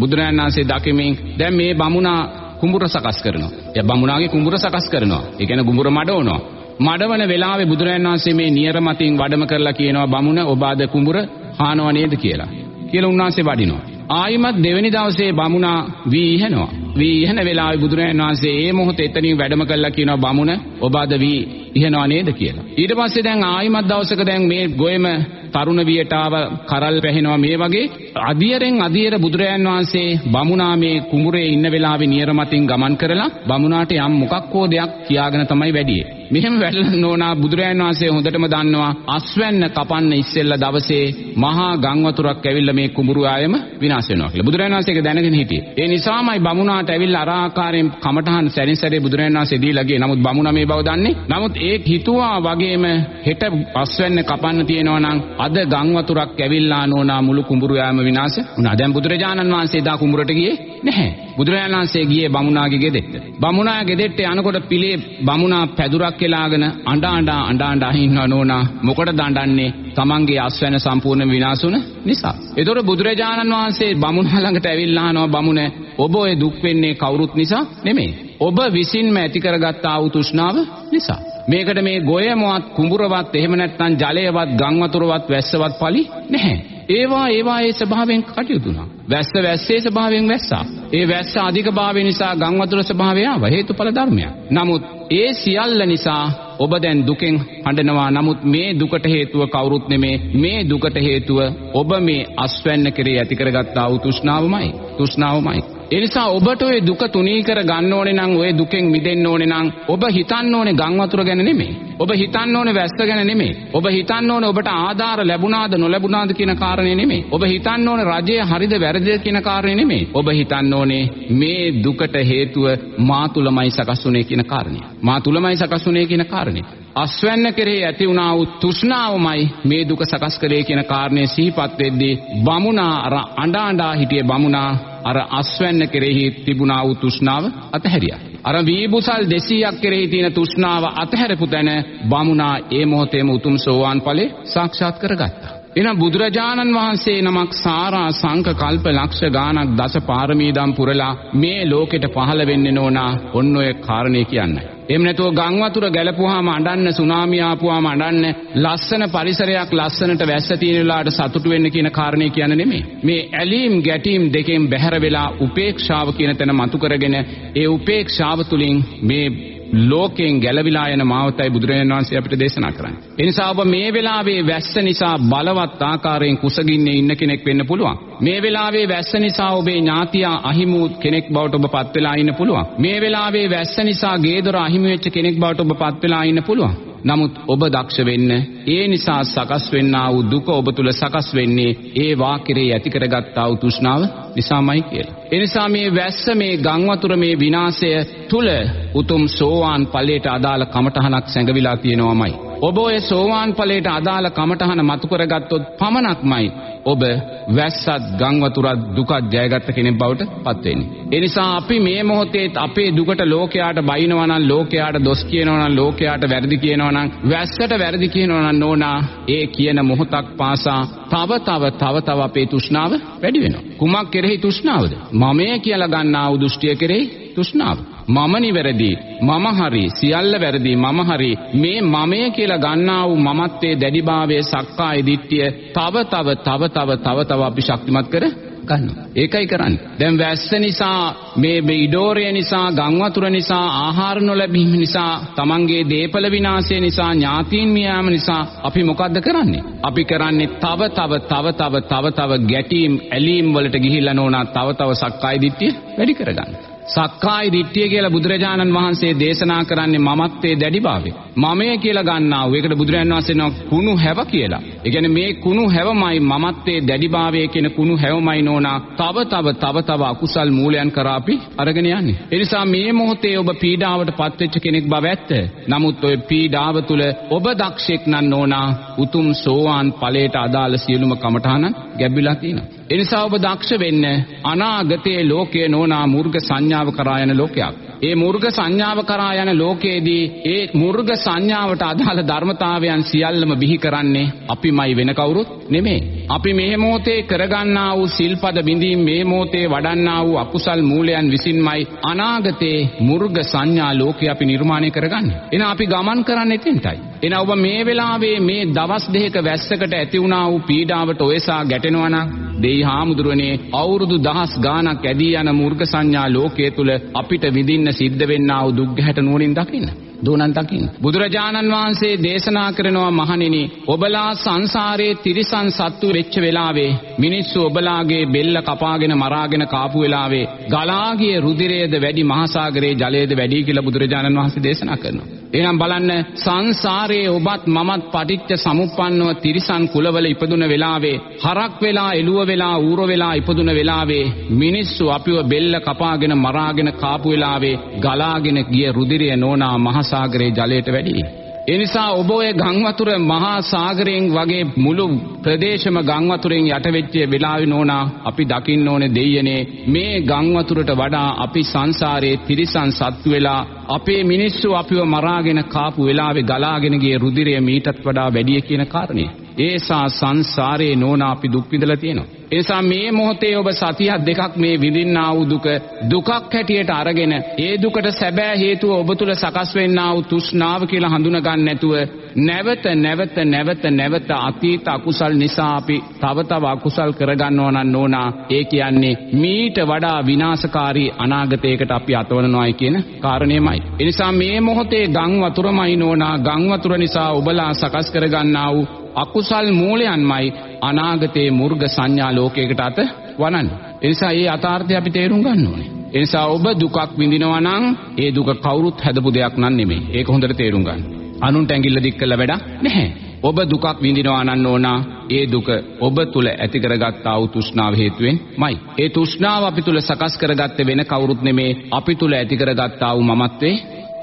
බුදුරජාණන් වහන්සේ දකිමින් දැන් මේ බමුණා කුඹුර සකස් කරනවා. ඒ බමුණාගේ කුඹුර සකස් කරනවා. ඒ කියන්නේ කුඹුර මඩවනවා. මඩවන වෙලාවේ බුදුරජාණන් වහන්සේ මේ නියර මතින් වඩම කරලා කියනවා බමුණ ඔබ අද කුඹුර හානව නේද කියලා. කියලා උන්වහන්සේ වඩිනවා. ආයිමත් දෙවෙනි දවසේ බමුණා වී ඉහනවා. වී ඉහන වෙලාවේ බුදුරජාණන් වහන්සේ ඒ මොහොතේ එතනින් වැඩම කළා කියනවා බමුණ ඔබ අද වී ඉහනවා නේද කියලා. ඊට පස්සේ දැන් ආයිමත් දවසක දැන් මේ ගොයම තරුණ වියටාව කරල් පැහෙනවා මේ වගේ අදියරෙන් අදියර බුදුරජාන් වහන්සේ බමුණා මේ කුඹුරේ ඉන්න වෙලාවේ නියර මතින් ගමන් කරලා බමුණාට යම් මොකක් හෝ දෙයක් කියාගෙන තමයි වැඩියේ. මෙහෙම වැඩලා නෝනා බුදුරජාන් වහන්සේ හොඳටම දන්නවා අස්වැන්න කපන්න ඉස්සෙල්ලා දවසේ මහා ගම් වතුරක් ඇවිල්ලා මේ කුඹුරු ආයම විනාශ වෙනවා කියලා. බුදුරජාන් වහන්සේ ඒක දැනගෙන හිටියේ. ඒ නිසාමයි බමුණාට ඇවිල්ලා අර ආකාරයෙන් කමඨහන් සැරින් සැරේ බුදුරජාන් වහන්සේ දීලා ගියේ. නමුත් බමුණා මේ බව දන්නේ. නමුත් ඒ හිතුවා වගේම හෙට අස්වැන්න කපන්න තියෙනවා නම් අද ගම් වතුරක් ඇවිල්ලා නෝනා මුළු කුඹුරු යාම විනාශ වුණා. දැන් බුදුරජාණන් වහන්සේ දා කුඹුරට ගියේ නැහැ. බුදුරජාණන් වහන්සේ ගියේ බමුණාගේ ගෙදෙට්ට. බමුණා ගෙදෙට්ට යනකොට පිළේ බමුණා පැදුරක් කෙලාගෙන අඬ අඬ අඬ අඬ හින්නවා නෝනා. මොකටද අඬන්නේ? තමන්ගේ අස්වැන සම්පූර්ණ විනාශ වුණ නිසා. ඒතකොට බුදුරජාණන් වහන්සේ බමුණා ළඟට ඇවිල්ලා අහනවා බමුණ ඔබ ඔය දුක් වෙන්නේ කවුරුත් නිසා නෙමෙයි. ඔබ විසින්ම ඇති කරගත්ත ආ වූ තෘෂ්ණාව නිසා. මේකට මේ ගොයමවත් කුඹුරවත් එහෙම නැත්නම් ජලයවත් ගම් වතුරවත් වැස්සවත් පලි නැහැ. ඒවා ඒවා ඒ ස්වභාවයෙන් කටයුතු වුණා. වැස්ස වැස්සේ ස්වභාවයෙන් වැස්සා. ඒ වැස්ස අධිකභාවය නිසා ගම් වතුර ස්වභාවය ආව හේතුඵල ධර්මයක්. නමුත් ඒ සියල්ල නිසා ඔබ දැන් දුකෙන් හඬනවා. නමුත් මේ දුකට හේතුව කවුරුත් නෙමේ. මේ දුකට හේතුව ඔබ මේ අස්වැන්න කෙරේ ඇති කරගත්තා වූ තෘෂ්ණාවමයි. තෘෂ්ණාවමයි. ඒ නිසා ඔබට ওই දුක තුනී කර ගන්න ඕනේ නම් ওই දුකෙන් මිදෙන්න ඕනේ නම් ඔබ හිතන්න ඕනේ ගම් වතුර ගැන නෙමෙයි. ඔබ හිතන්න ඕනේ වැස්ස ගැන නෙමෙයි. ඔබ හිතන්න ඕනේ ඔබට ආධාර ලැබුණාද නොලැබුණාද කියන කාරණේ නෙමෙයි. ඔබ හිතන්න ඕනේ රජය හරිද වැරදිද කියන කාරණේ නෙමෙයි. ඔබ හිතන්න ඕනේ මේ දුකට හේතුව මා තුලමයි සකස් වුනේ කියන කාරණේ. මා තුලමයි සකස් වුනේ කියන කාරණේ. අස්වැන්න කෙරෙහි ඇති වුණා වූ තෘෂ්ණාවමයි මේ දුක සකස් කරේ කියන කාරණේ සිහිපත් වෙද්දී බමුණා අර අඬා අඬා හිටියේ බමුණා අර අස්වැන්න කෙරෙහි තිබුණා වූ තෘෂ්ණාව අතහැරියා. අර වීබුසල් 200ක් කෙරෙහි තියෙන තෘෂ්ණාව අතහැරපු තැන බමුණා ඒ මොහොතේම උතුම් සෝවාන් ඵලෙ සාක්ෂාත් කරගත්තා. එනම් බුදුරජාණන් වහන්සේ නමක් සාරා සංක කල්ප ලක්ෂ ගානක් දස පාරමීදම් පුරලා මේ ලෝකෙට පහළ වෙන්නේ නෝනා ඔන්න ඔය කාරණේ කියන්නයි. එහෙම නැතුව ගම් වතුර ගැලපුවාම අඬන්න සුනාමි ආපුවාම අඬන්න ලස්සන පරිසරයක් ලස්සනට වැස්ස තියෙන වෙලාවට සතුටු වෙන්න කියන කාරණේ කියන්න නෙමෙයි. මේ ඇලීම් ගැටීම් දෙකෙන් බැහැර වෙලා උපේක්ෂාව කියන තැන මතු කරගෙන ඒ උපේක්ෂාව තුලින් මේ ලෝකයෙන් ගැලවිලා යන මාවතයි බුදුරජාණන් වහන්සේ අපිට දේශනා කරන්නේ. ඒ නිසා ඔබ මේ වෙලාවේ වැස්ස නිසා බලවත් ආකාරයෙන් කුසගින්නේ ඉන්න කෙනෙක් වෙන්න පුළුවන්. මේ වෙලාවේ වැස්ස නිසා ඔබේ ඥාතියා අහිමි කෙනෙක් බවට ඔබ පත් වෙලා ඉන්න පුළුවන්. මේ වෙලාවේ වැස්ස නිසා ගේ දොර අහිමි වෙච්ච කෙනෙක් බවට ඔබ පත් වෙලා ඉන්න පුළුවන්. නමුත් ඔබ දක්ෂ වෙන්න ඒ නිසා සකස් වෙන්නා වූ දුක ඔබ තුල සකස් වෙන්නේ ඒ වාකිරේ ඇති කරගත්තා වූ තෘෂ්ණාව නිසාමයි කියලා. ඒ නිසා මේ වැස්ස මේ ගම් වතුර මේ විනාශය තුල උතුම් සෝවාන් ඵලයට අදාළ කමඨහනක් සැඟවිලා තියෙනවමයි. ඔබ ඔය සෝවාන් ඵලයට අදාළ කමඨහන මතු කරගත්තොත් පමණක්මයි ඔබ වැස්සත් ගම් වතුරත් දුකත් ජයගත්ත කෙනෙක් බවට පත් වෙන්නේ. ඒ නිසා අපි මේ මොහොතේ අපේ දුකට ලෝකයාට බයිනවා නම් ලෝකයාට දොස් කියනවා නම් ලෝකයාට වැරදි කියනවා නම් වැස්සට වැරදි කියනවා නම් නෝනා ඒ කියන මොහොතක් පාසා තව තව තව තව අපේ තෘෂ්ණාව වැඩි වෙනවා. කුමක් කෙරෙහි තෘෂ්ණාවද? මමය කියලා ගන්නා වූ දෘෂ්ටිය කෙරෙහි තෘෂ්ණාව. මම නිවැරදි මම හරි සියල්ල වැරදි මම හරි මේ මමය කියලා ගන්නා වූ මමත්වයේ දැඩිභාවයේ සක්කාය දිට්ඨිය තව තව තව තව තව තව අපි ශක්තිමත් කර ගන්නවා. ඒකයි කරන්නේ. දැන් වැස්ස නිසා මේ මේ ඉඩෝරය නිසා ගම් වතුර නිසා ආහාර නොලැබීම නිසා තමන්ගේ දේපල විනාශය නිසා ඥාතීන් මියාම නිසා අපි මොකද්ද කරන්නේ? අපි කරන්නේ තව තව තව තව තව තව ගැටීම් ඇලීම් වලට ගිහිල්ලා නෝනා තව තව සක්කාය දිට්ඨිය වැඩි කරගන්න. සක්කාය දිට්ඨිය කියලා බුදුරජාණන් වහන්සේ දේශනා කරන්නේ මමත්වයේ දැඩිභාවය. මමය කියලා ගන්නා වූ ඒකට බුදුරජාණන් වහන්සේ නෝ කුණු හැව කියලා. ඒ කියන්නේ මේ කුණු හැවමයි මමත්වයේ දැඩිභාවය කියන කුණු හැවමයි නෝනා තව තව තව තව අකුසල් මූලයන් කරා අපි අරගෙන යන්නේ. ඒ නිසා මේ මොහොතේ ඔබ පීඩාවට පත්වෙච්ච කෙනෙක් බව ඇත්ත. නමුත් ඔය පීඩාව තුල ඔබ දක්ෂෙක් නම් නෝනා උතුම් සෝවාන් ඵලයට අදාළ සියලුම කමඨහන ගැඹිලා තියෙනවා. එනිසා ඔබ දක්ෂ වෙන්න අනාගතයේ ලෝකයේ නෝනා මුර්ග සංඥාව කරා යන ලෝකයක්. ඒ මුර්ග සංඥාව කරා යන ලෝකයේදී ඒ මුර්ග සංඥාවට අදාළ ධර්මතාවයන් සියල්ලම බිහි කරන්නේ අපිමයි වෙන කවුරුත් නෙමෙයි. අපි මේ මොහොතේ කරගන්නා වූ සිල්පද බිඳීම් මේ මොහොතේ වඩන්නා වූ අකුසල් මූලයන් විසින්මයි අනාගතේ මුර්ග සංඥා ලෝකේ අපි නිර්මාණය කරගන්නේ. එහෙනම් අපි ගමන් කරන්නේ එතෙන්ටයි. එහෙනම් ඔබ මේ වෙලාවේ මේ දවස් දෙකක වැස්සකට ඇති වුණා වූ පීඩාවට ඔයසා ගැටෙනවා නම් දෙයි හාමුදුරනේ අවුරුදු දහස් ගාණක් ඇදී යන මුර්ග සංඥා ලෝකයේ තුල අපිට විඳින්න සිද්ධ වෙන්නා වූ දුක් ගැහැට නුවණින් දකින්න. දෝනන් දකින්න. බුදුරජාණන් වහන්සේ දේශනා කරනවා මහණෙනි ඔබලා සංසාරයේ තිරිසන් සත්තු වෙච්ච වෙලාවේ මිනිස්සු ඔබලාගේ බෙල්ල කපාගෙන මරාගෙන කාපු වෙලාවේ ගලාගිය රුධිරයේද වැඩි මහසાગරයේ ජලයේද වැඩි කියලා බුදුරජාණන් වහන්සේ දේශනා කරනවා. එහෙනම් බලන්න සංසාරයේ ඔබත් මමත් පටිච්ච සමුප්පන්නව තිරිසන් කුලවල ඉපදුන වෙලාවේ හරක් වෙලා එළුව වෙලා ඌර වෙලා ඉපදුන වෙලාවේ මිනිස්සු අපිව බෙල්ල කපාගෙන මරාගෙන කාපු වෙලාවේ ගලාගෙන ගිය රුධිරය නෝනා මහසાગරයේ ජලයට වැඩි. ඒ නිසා ඔබ ඔය ගම් වතුර මහා සාගරයෙන් වගේ මුළු ප්‍රදේශම ගම් වතුරෙන් යට වෙච්ච වෙලාවේ නෝනා අපි දකින්න ඕනේ දෙයියනේ මේ ගම් වතුරට වඩා අපි සංසාරයේ තිරිසන් සත්තු වෙලා අපේ මිනිස්සු අපිව මරාගෙන කාපු වෙලාවේ ගලාගෙන ගිය රුධිරය මීටත් වඩා වැඩි කියන කාරණේ. ඒසා සංසාරේ නෝනා අපි දුක් විඳලා තියෙනවා. එනිසා මේ මොහොතේ ඔබ සතියක් දෙකක් මේ විඳින්නා වූ දුක දුකක් හැටියට අරගෙන ඒ දුකට සැබෑ හේතුව ඔබ තුල සකස් වෙන්නා වූ තෘෂ්ණාව කියලා හඳුනා ගන්න නැතුව නැවත නැවත නැවත නැවත අතීත අකුසල් නිසා අපි තව තව අකුසල් කරගන්නවා නම් නෝනා ඒ කියන්නේ මීට වඩා විනාශකාරී අනාගතයකට අපි අතවනවායි කියන කාරණේමයි. එනිසා මේ මොහොතේ ගම් වතුරමයි නෝනා ගම් වතුර නිසා ඔබලා සකස් කරගන්නා වූ අකුසල් මූලයන්මයි අනාගතයේ මුර්ග සංඥා ලෝකයකට අත වනන්නේ. ඒ නිසා මේ යථාර්ථය අපි තේරුම් ගන්න ඕනේ. ඒ නිසා ඔබ දුකක් විඳිනවා නම් ඒ දුක කවුරුත් හැදපු දෙයක් නන් නෙමෙයි. ඒක හොඳට තේරුම් ගන්න. අනුන්ට ඇඟිල්ල දික් කළ වැඩක් නැහැ. ඔබ දුකක් විඳිනවා නම් ඕනා ඒ දුක ඔබ තුල ඇති කරගත්තා වූ තෘෂ්ණාව හේතුවෙන්මයි. ඒ තෘෂ්ණාව අපි තුල සකස් කරගත්තේ වෙන කවුරුත් නෙමේ අපි තුල ඇති කරගත්තා වූ මමත්වේ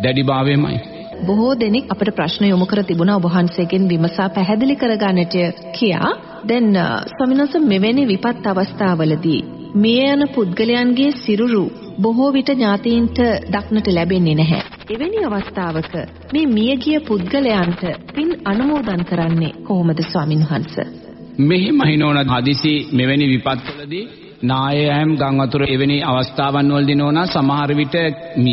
දැඩිභාවයමයි. බොහෝ දෙනෙක් අපට ප්‍රශ්න යොමු කර තිබුණා ඔබ වහන්සේගෙන් විමසා පැහැදිලි කරගන්නට කියා දැන් ස්වාමිනස මෙවැනි විපත් අවස්ථාවලදී මේ යන පුද්ගලයන්ගේ සිරුරු බොහෝ විට ඥාතීන්ට දක්නට ලැබෙන්නේ නැහැ. එවැනි අවස්ථාවක මේ මියගිය පුද්ගලයන්ට පින් අනුමෝදන් කරන්නේ කොහොමද ස්වාමින් වහන්සේ? මෙහෙම හිනෝන හදිසි මෙවැනි විපත්වලදී නායයම් ගම් වතුර එවැනි අවස්ථාවන් වලදී නෝනා සමහර විට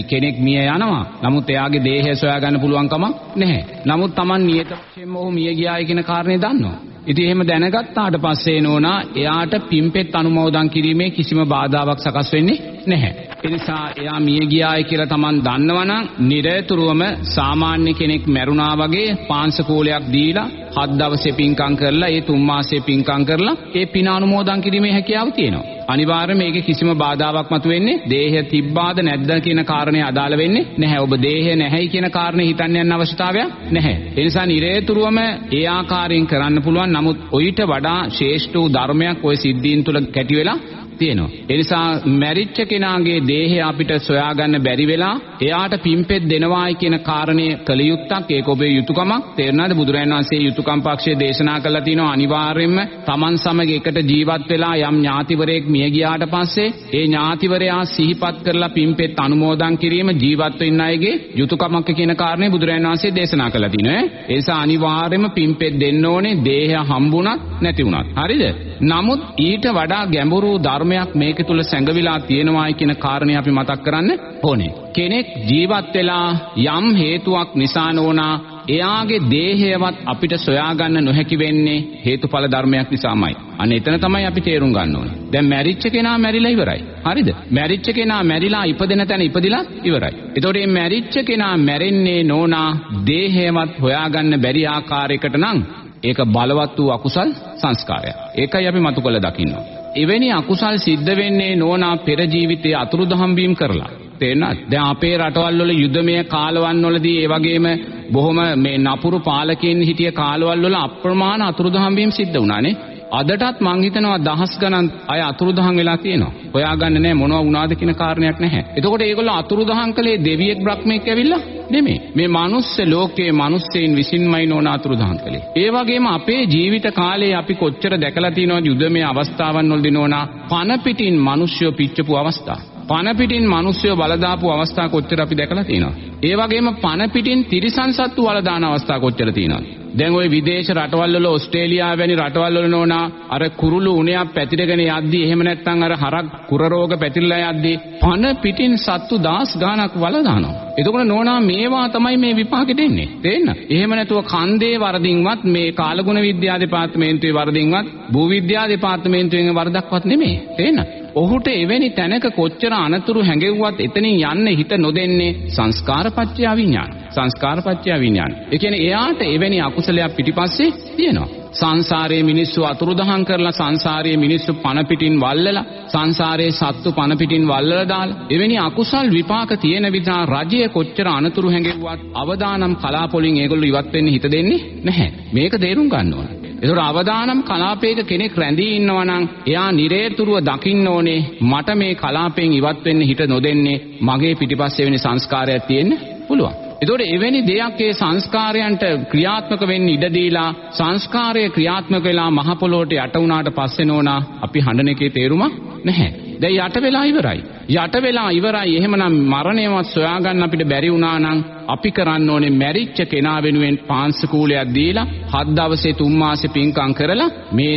කෙනෙක් මිය යනවා. නමුත් එයාගේ දේහය සොයා ගන්න පුළුවන් කමක් නැහැ. නමුත් Taman නියත වශයෙන්ම ඔහු මිය ගියායි කියන කාරණේ දන්නවා. ඉතින් එහෙම දැනගත්තාට පස්සේ නෝනා එයාට පිම්පෙත් අනුමෝදන් කිරීමේ කිසිම බාධාවක් සකස් වෙන්නේ නැහැ. ඒ නිසා එයා මිය ගියායි කියලා Taman දන්නවනම් නිරතුරුවම සාමාන්‍ය කෙනෙක් මැරුණා වගේ පාංශකූලයක් දීලා හත් දවසේ පින්කම් කරලා ඒ තුන් මාසයේ පින්කම් කරලා ඒ පින අනුමෝදන් කිරීමේ හැකියාව තියෙනවා. අනිවාර්යයෙන් මේකේ කිසිම බාධාවක් මතුවෙන්නේ දේහය තිබ්බාද නැද්ද කියන කාරණේ අදාළ වෙන්නේ නැහැ. ඔබ දේහය නැහැයි කියන කාරණේ හිතන්න යන අවශ්‍යතාවයක් නැහැ. ඒ නිසා නිරේතුරුවම ඒ ආකාරයෙන් කරන්න පුළුවන්. නමුත් ඔయిత වඩා ශ්‍රේෂ්ඨ වූ ධර්මයක් ওই සිද්ධීන් තුල කැටි වෙලා තියෙනවා. ඒ නිසා මැරිච්ච කෙනාගේ දේහය අපිට සොයාගන්න බැරි වෙලා එයාට පිම්පෙත් දෙනවායි කියන කාරණය කළ යුත්තක් ඒක ඔබේ යුතුයකමක් තේරුණාද? බුදුරජාණන් වහන්සේ යුතුයකම් පක්ෂයේ දේශනා කළා තියෙනවා අනිවාර්යයෙන්ම Taman සමග එකට ජීවත් වෙලා යම් ඥාතිවරයෙක් මිය ගියාට පස්සේ ඒ ඥාතිවරයා සිහිපත් කරලා පිම්පෙත් අනුමෝදන් කිරීම ජීවත් වෙන්න අයගේ යුතුයකමක් කියන කාරණේ බුදුරජාණන් වහන්සේ දේශනා කළා තිනේ ඒ නිසා අනිවාර්යයෙන්ම පිම්පෙත් දෙන්න ඕනේ. දේහය හම්බුණත් නැති වුණත්. හරිද? නමුත් ඊට වඩා ගැඹුරු ධර්මයක් මේක තුල සැඟවිලා තියෙනවායි කියන කාරණේ අපි මතක් කරන්න ඕනේ. කෙනෙක් ජීවත් වෙලා යම් හේතුවක් නිසා නෝනා එයාගේ දේහයවත් අපිට සොයාගන්න නොහැකි වෙන්නේ හේතුඵල ධර්මයක් නිසාමයි. අන්න එතන තමයි අපි තේරුම් ගන්න ඕනේ. දැන් මැරිච්ච කෙනා මැරිලා ඉවරයි. හරිද? මැරිච්ච කෙනා මැරිලා ඉපදෙන තැන ඉපදිලා ඉවරයි. එතකොට මේ මැරිච්ච කෙනා මැරෙන්නේ නෝනා දේහයවත් හොයාගන්න බැරි ආකාරයකට නම් ඒක බලවත් වූ අකුසල් සංස්කාරයක්. ඒකයි අපි මතු කළ දකින්නවා. එවැනි අකුසල් සිද්ධ වෙන්නේ නෝනා පෙර ජීවිතයේ අතුරුදහන් වීම කරලා. තේරෙනවද? දැන් අපේ රටවල් වල යුද්ධමය කාලවන් වලදී ඒ වගේම බොහොම මේ නපුරු පාලකයන් හිටිය කාලවල් වල අප්‍රමාණ අතුරුදහන් වීම සිද්ධ වුණානේ. අදටත් මං හිතනවා දහස් ගණන් අය අතුරුදහන් වෙලා තියෙනවා. හොයාගන්න නෑ මොනවා වුණාද කියන කාරණයක් නැහැ. එතකොට ඒගොල්ලෝ අතුරුදහන් කළේ දෙවියෙක් බ්‍රහ්මෙක් ඇවිල්ලා නෙමෙයි. මේ මනුස්ස ලෝකයේ මිනිස්සෙයින් විසින්මයි නෝන අතුරුදහන් කළේ. ඒ වගේම අපේ ජීවිත කාලේ අපි කොච්චර දැකලා තියෙනවද යුදමේ අවස්ථාවන් වලදී නෝනා පන පිටින් මිනිස්සු පිච්චපු අවස්ථා. පන පිටින් මිනිස්සු බලදාපු අවස්ථා කොච්චර අපි දැකලා තියෙනවද? ඒ වගේම පන පිටින් තිරිසන් සත්තු වලදාන අවස්ථා කොච්චර තියෙනවද? දැන් ওই විදේශ රටවල් වල ඕස්ට්‍රේලියාව වැනි රටවල් වල නෝනා අර කුරුළු උණයක් පැතිරගෙන යද්දී එහෙම නැත්නම් අර හරක් කුර රෝග පැතිරලා යද්දී පන පිටින් සත්තු දහස් ගාණක් වල දානවා. එතකොට නෝනා මේවා තමයි මේ විපාකෙ දෙන්නේ. තේන්න? එහෙම නැතුව කන්දේ වරදින්වත් මේ කාලගුණ විද්‍යා දෙපාර්තමේන්තුවේ වරදින්වත් භූ විද්‍යා දෙපාර්තමේන්තුවේ වරදක්වත් නෙමෙයි. තේන්න? ඔහුට එවැනි තැනක කොච්චර අනතුරු හැඟෙව්වත් එතනින් යන්න හිත නොදෙන්නේ සංස්කාරපත්‍ය විඥාන. සංස්කාරපත්‍ය විඥාන. ඒ කියන්නේ එයාට එවැනි අකුසලයක් පිටිපස්සේ තියෙනවා. සංසාරයේ මිනිස්සු අතුරුදහන් කරලා සංසාරයේ මිනිස්සු පණ පිටින් වල්ලලා සංසාරයේ සත්තු පණ පිටින් වල්ලලා දාලා එවැනි අකුසල් විපාක තියෙන විදිහ රජය කොච්චර අනතුරු හැඟෙව්වත් අවදානම් කලාපොලින් ඒගොල්ලෝ ඉවත් වෙන්න හිත දෙන්නේ නැහැ. මේක තේරුම් ගන්න ඕන. ඒතර අවදානම් කලාපයක කෙනෙක් රැඳී ඉන්නවා නම් එයා නිරේතුරුව දකින්න ඕනේ මට මේ කලාපයෙන් ඉවත් වෙන්න හිත නොදෙන්නේ මගේ පිටිපස්සේ වෙන සංස්කාරයක් තියෙන්න පුළුවන්. එතකොට එවැනි දෙයක් ඒ සංස්කාරයන්ට ක්‍රියාත්මක වෙන්න ඉඩ දීලා සංස්කාරය ක්‍රියාත්මක වෙලා මහ පොළොවට යට වුණාට පස්සේ නෝනා අපි හඬන එකේ තේරුමක් නැහැ. දැන් යට වෙලා ඉවරයි. යට වෙලා ඉවරයි. එහෙමනම් මරණයවත් සොයාගන්න අපිට බැරි වුණා නම් අපි කරන්න ඕනේ මැරිච්ච කෙනා වෙනුවෙන් පාංශකූලයක් දීලා හත් දවසේ තුන් මාසේ පින්කම් කරලා මේ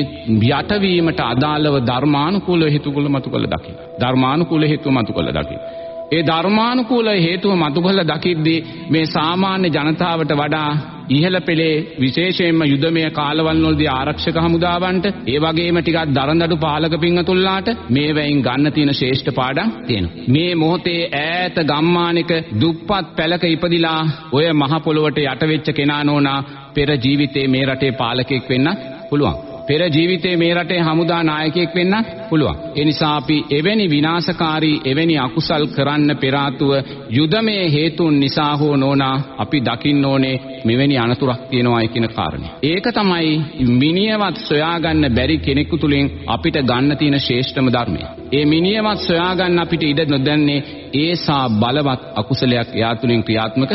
යටවීමට අදාළව ධර්මානුකූල හේතුකුල මතු කළ දකින්න. ධර්මානුකූල හේතු මතු කළ දකින්න. ඒ ධර්මානුකූල හේතුව මතු කළ දකිද්දී මේ සාමාන්‍ය ජනතාවට වඩා ඉහළ පෙළේ විශේෂයෙන්ම යුදමය කාලවල් වලදී ආරක්ෂක හමුදාවන්ට ඒ වගේම ටිකක් දරදඬු පාලක පින්වතුන්ලාට මේ වෙයින් ගන්න තියෙන ශ්‍රේෂ්ඨ පාඩම් තියෙනවා. මේ මොහොතේ ඈත ගම්මානික දුප්පත් පැලක ඉපදිලා ඔය මහ පොළොවට යට වෙච්ච කෙනා නෝනා පෙර ජීවිතේ මේ රටේ පාලකෙක් වෙන්න පුළුවන්. පෙර ජීවිතේ මේ රටේ හමුදා නායකයෙක් වෙන්න පුළුවන්. ඒ නිසා අපි එවැනි විනාශකාරී එවැනි අකුසල් කරන්න පෙර යුදමේ හේතුන් නිසා හෝ නෝනා අපි දකින්න ඕනේ මෙවැනි අනතුරක් තියෙනවායි කියන කාරණය. ඒක තමයි මිනියවත් සොයාගන්න බැරි කෙනෙකු තුලින් අපිට ගන්න තියෙන ශ්‍රේෂ්ඨම ධර්මය. ඒ මිනියවත් සොයාගන්න අපිට ඉඩ නොදන්නේ ඒසා බලවත් අකුසලයක් එයා තුලින් ක්‍රියාත්මක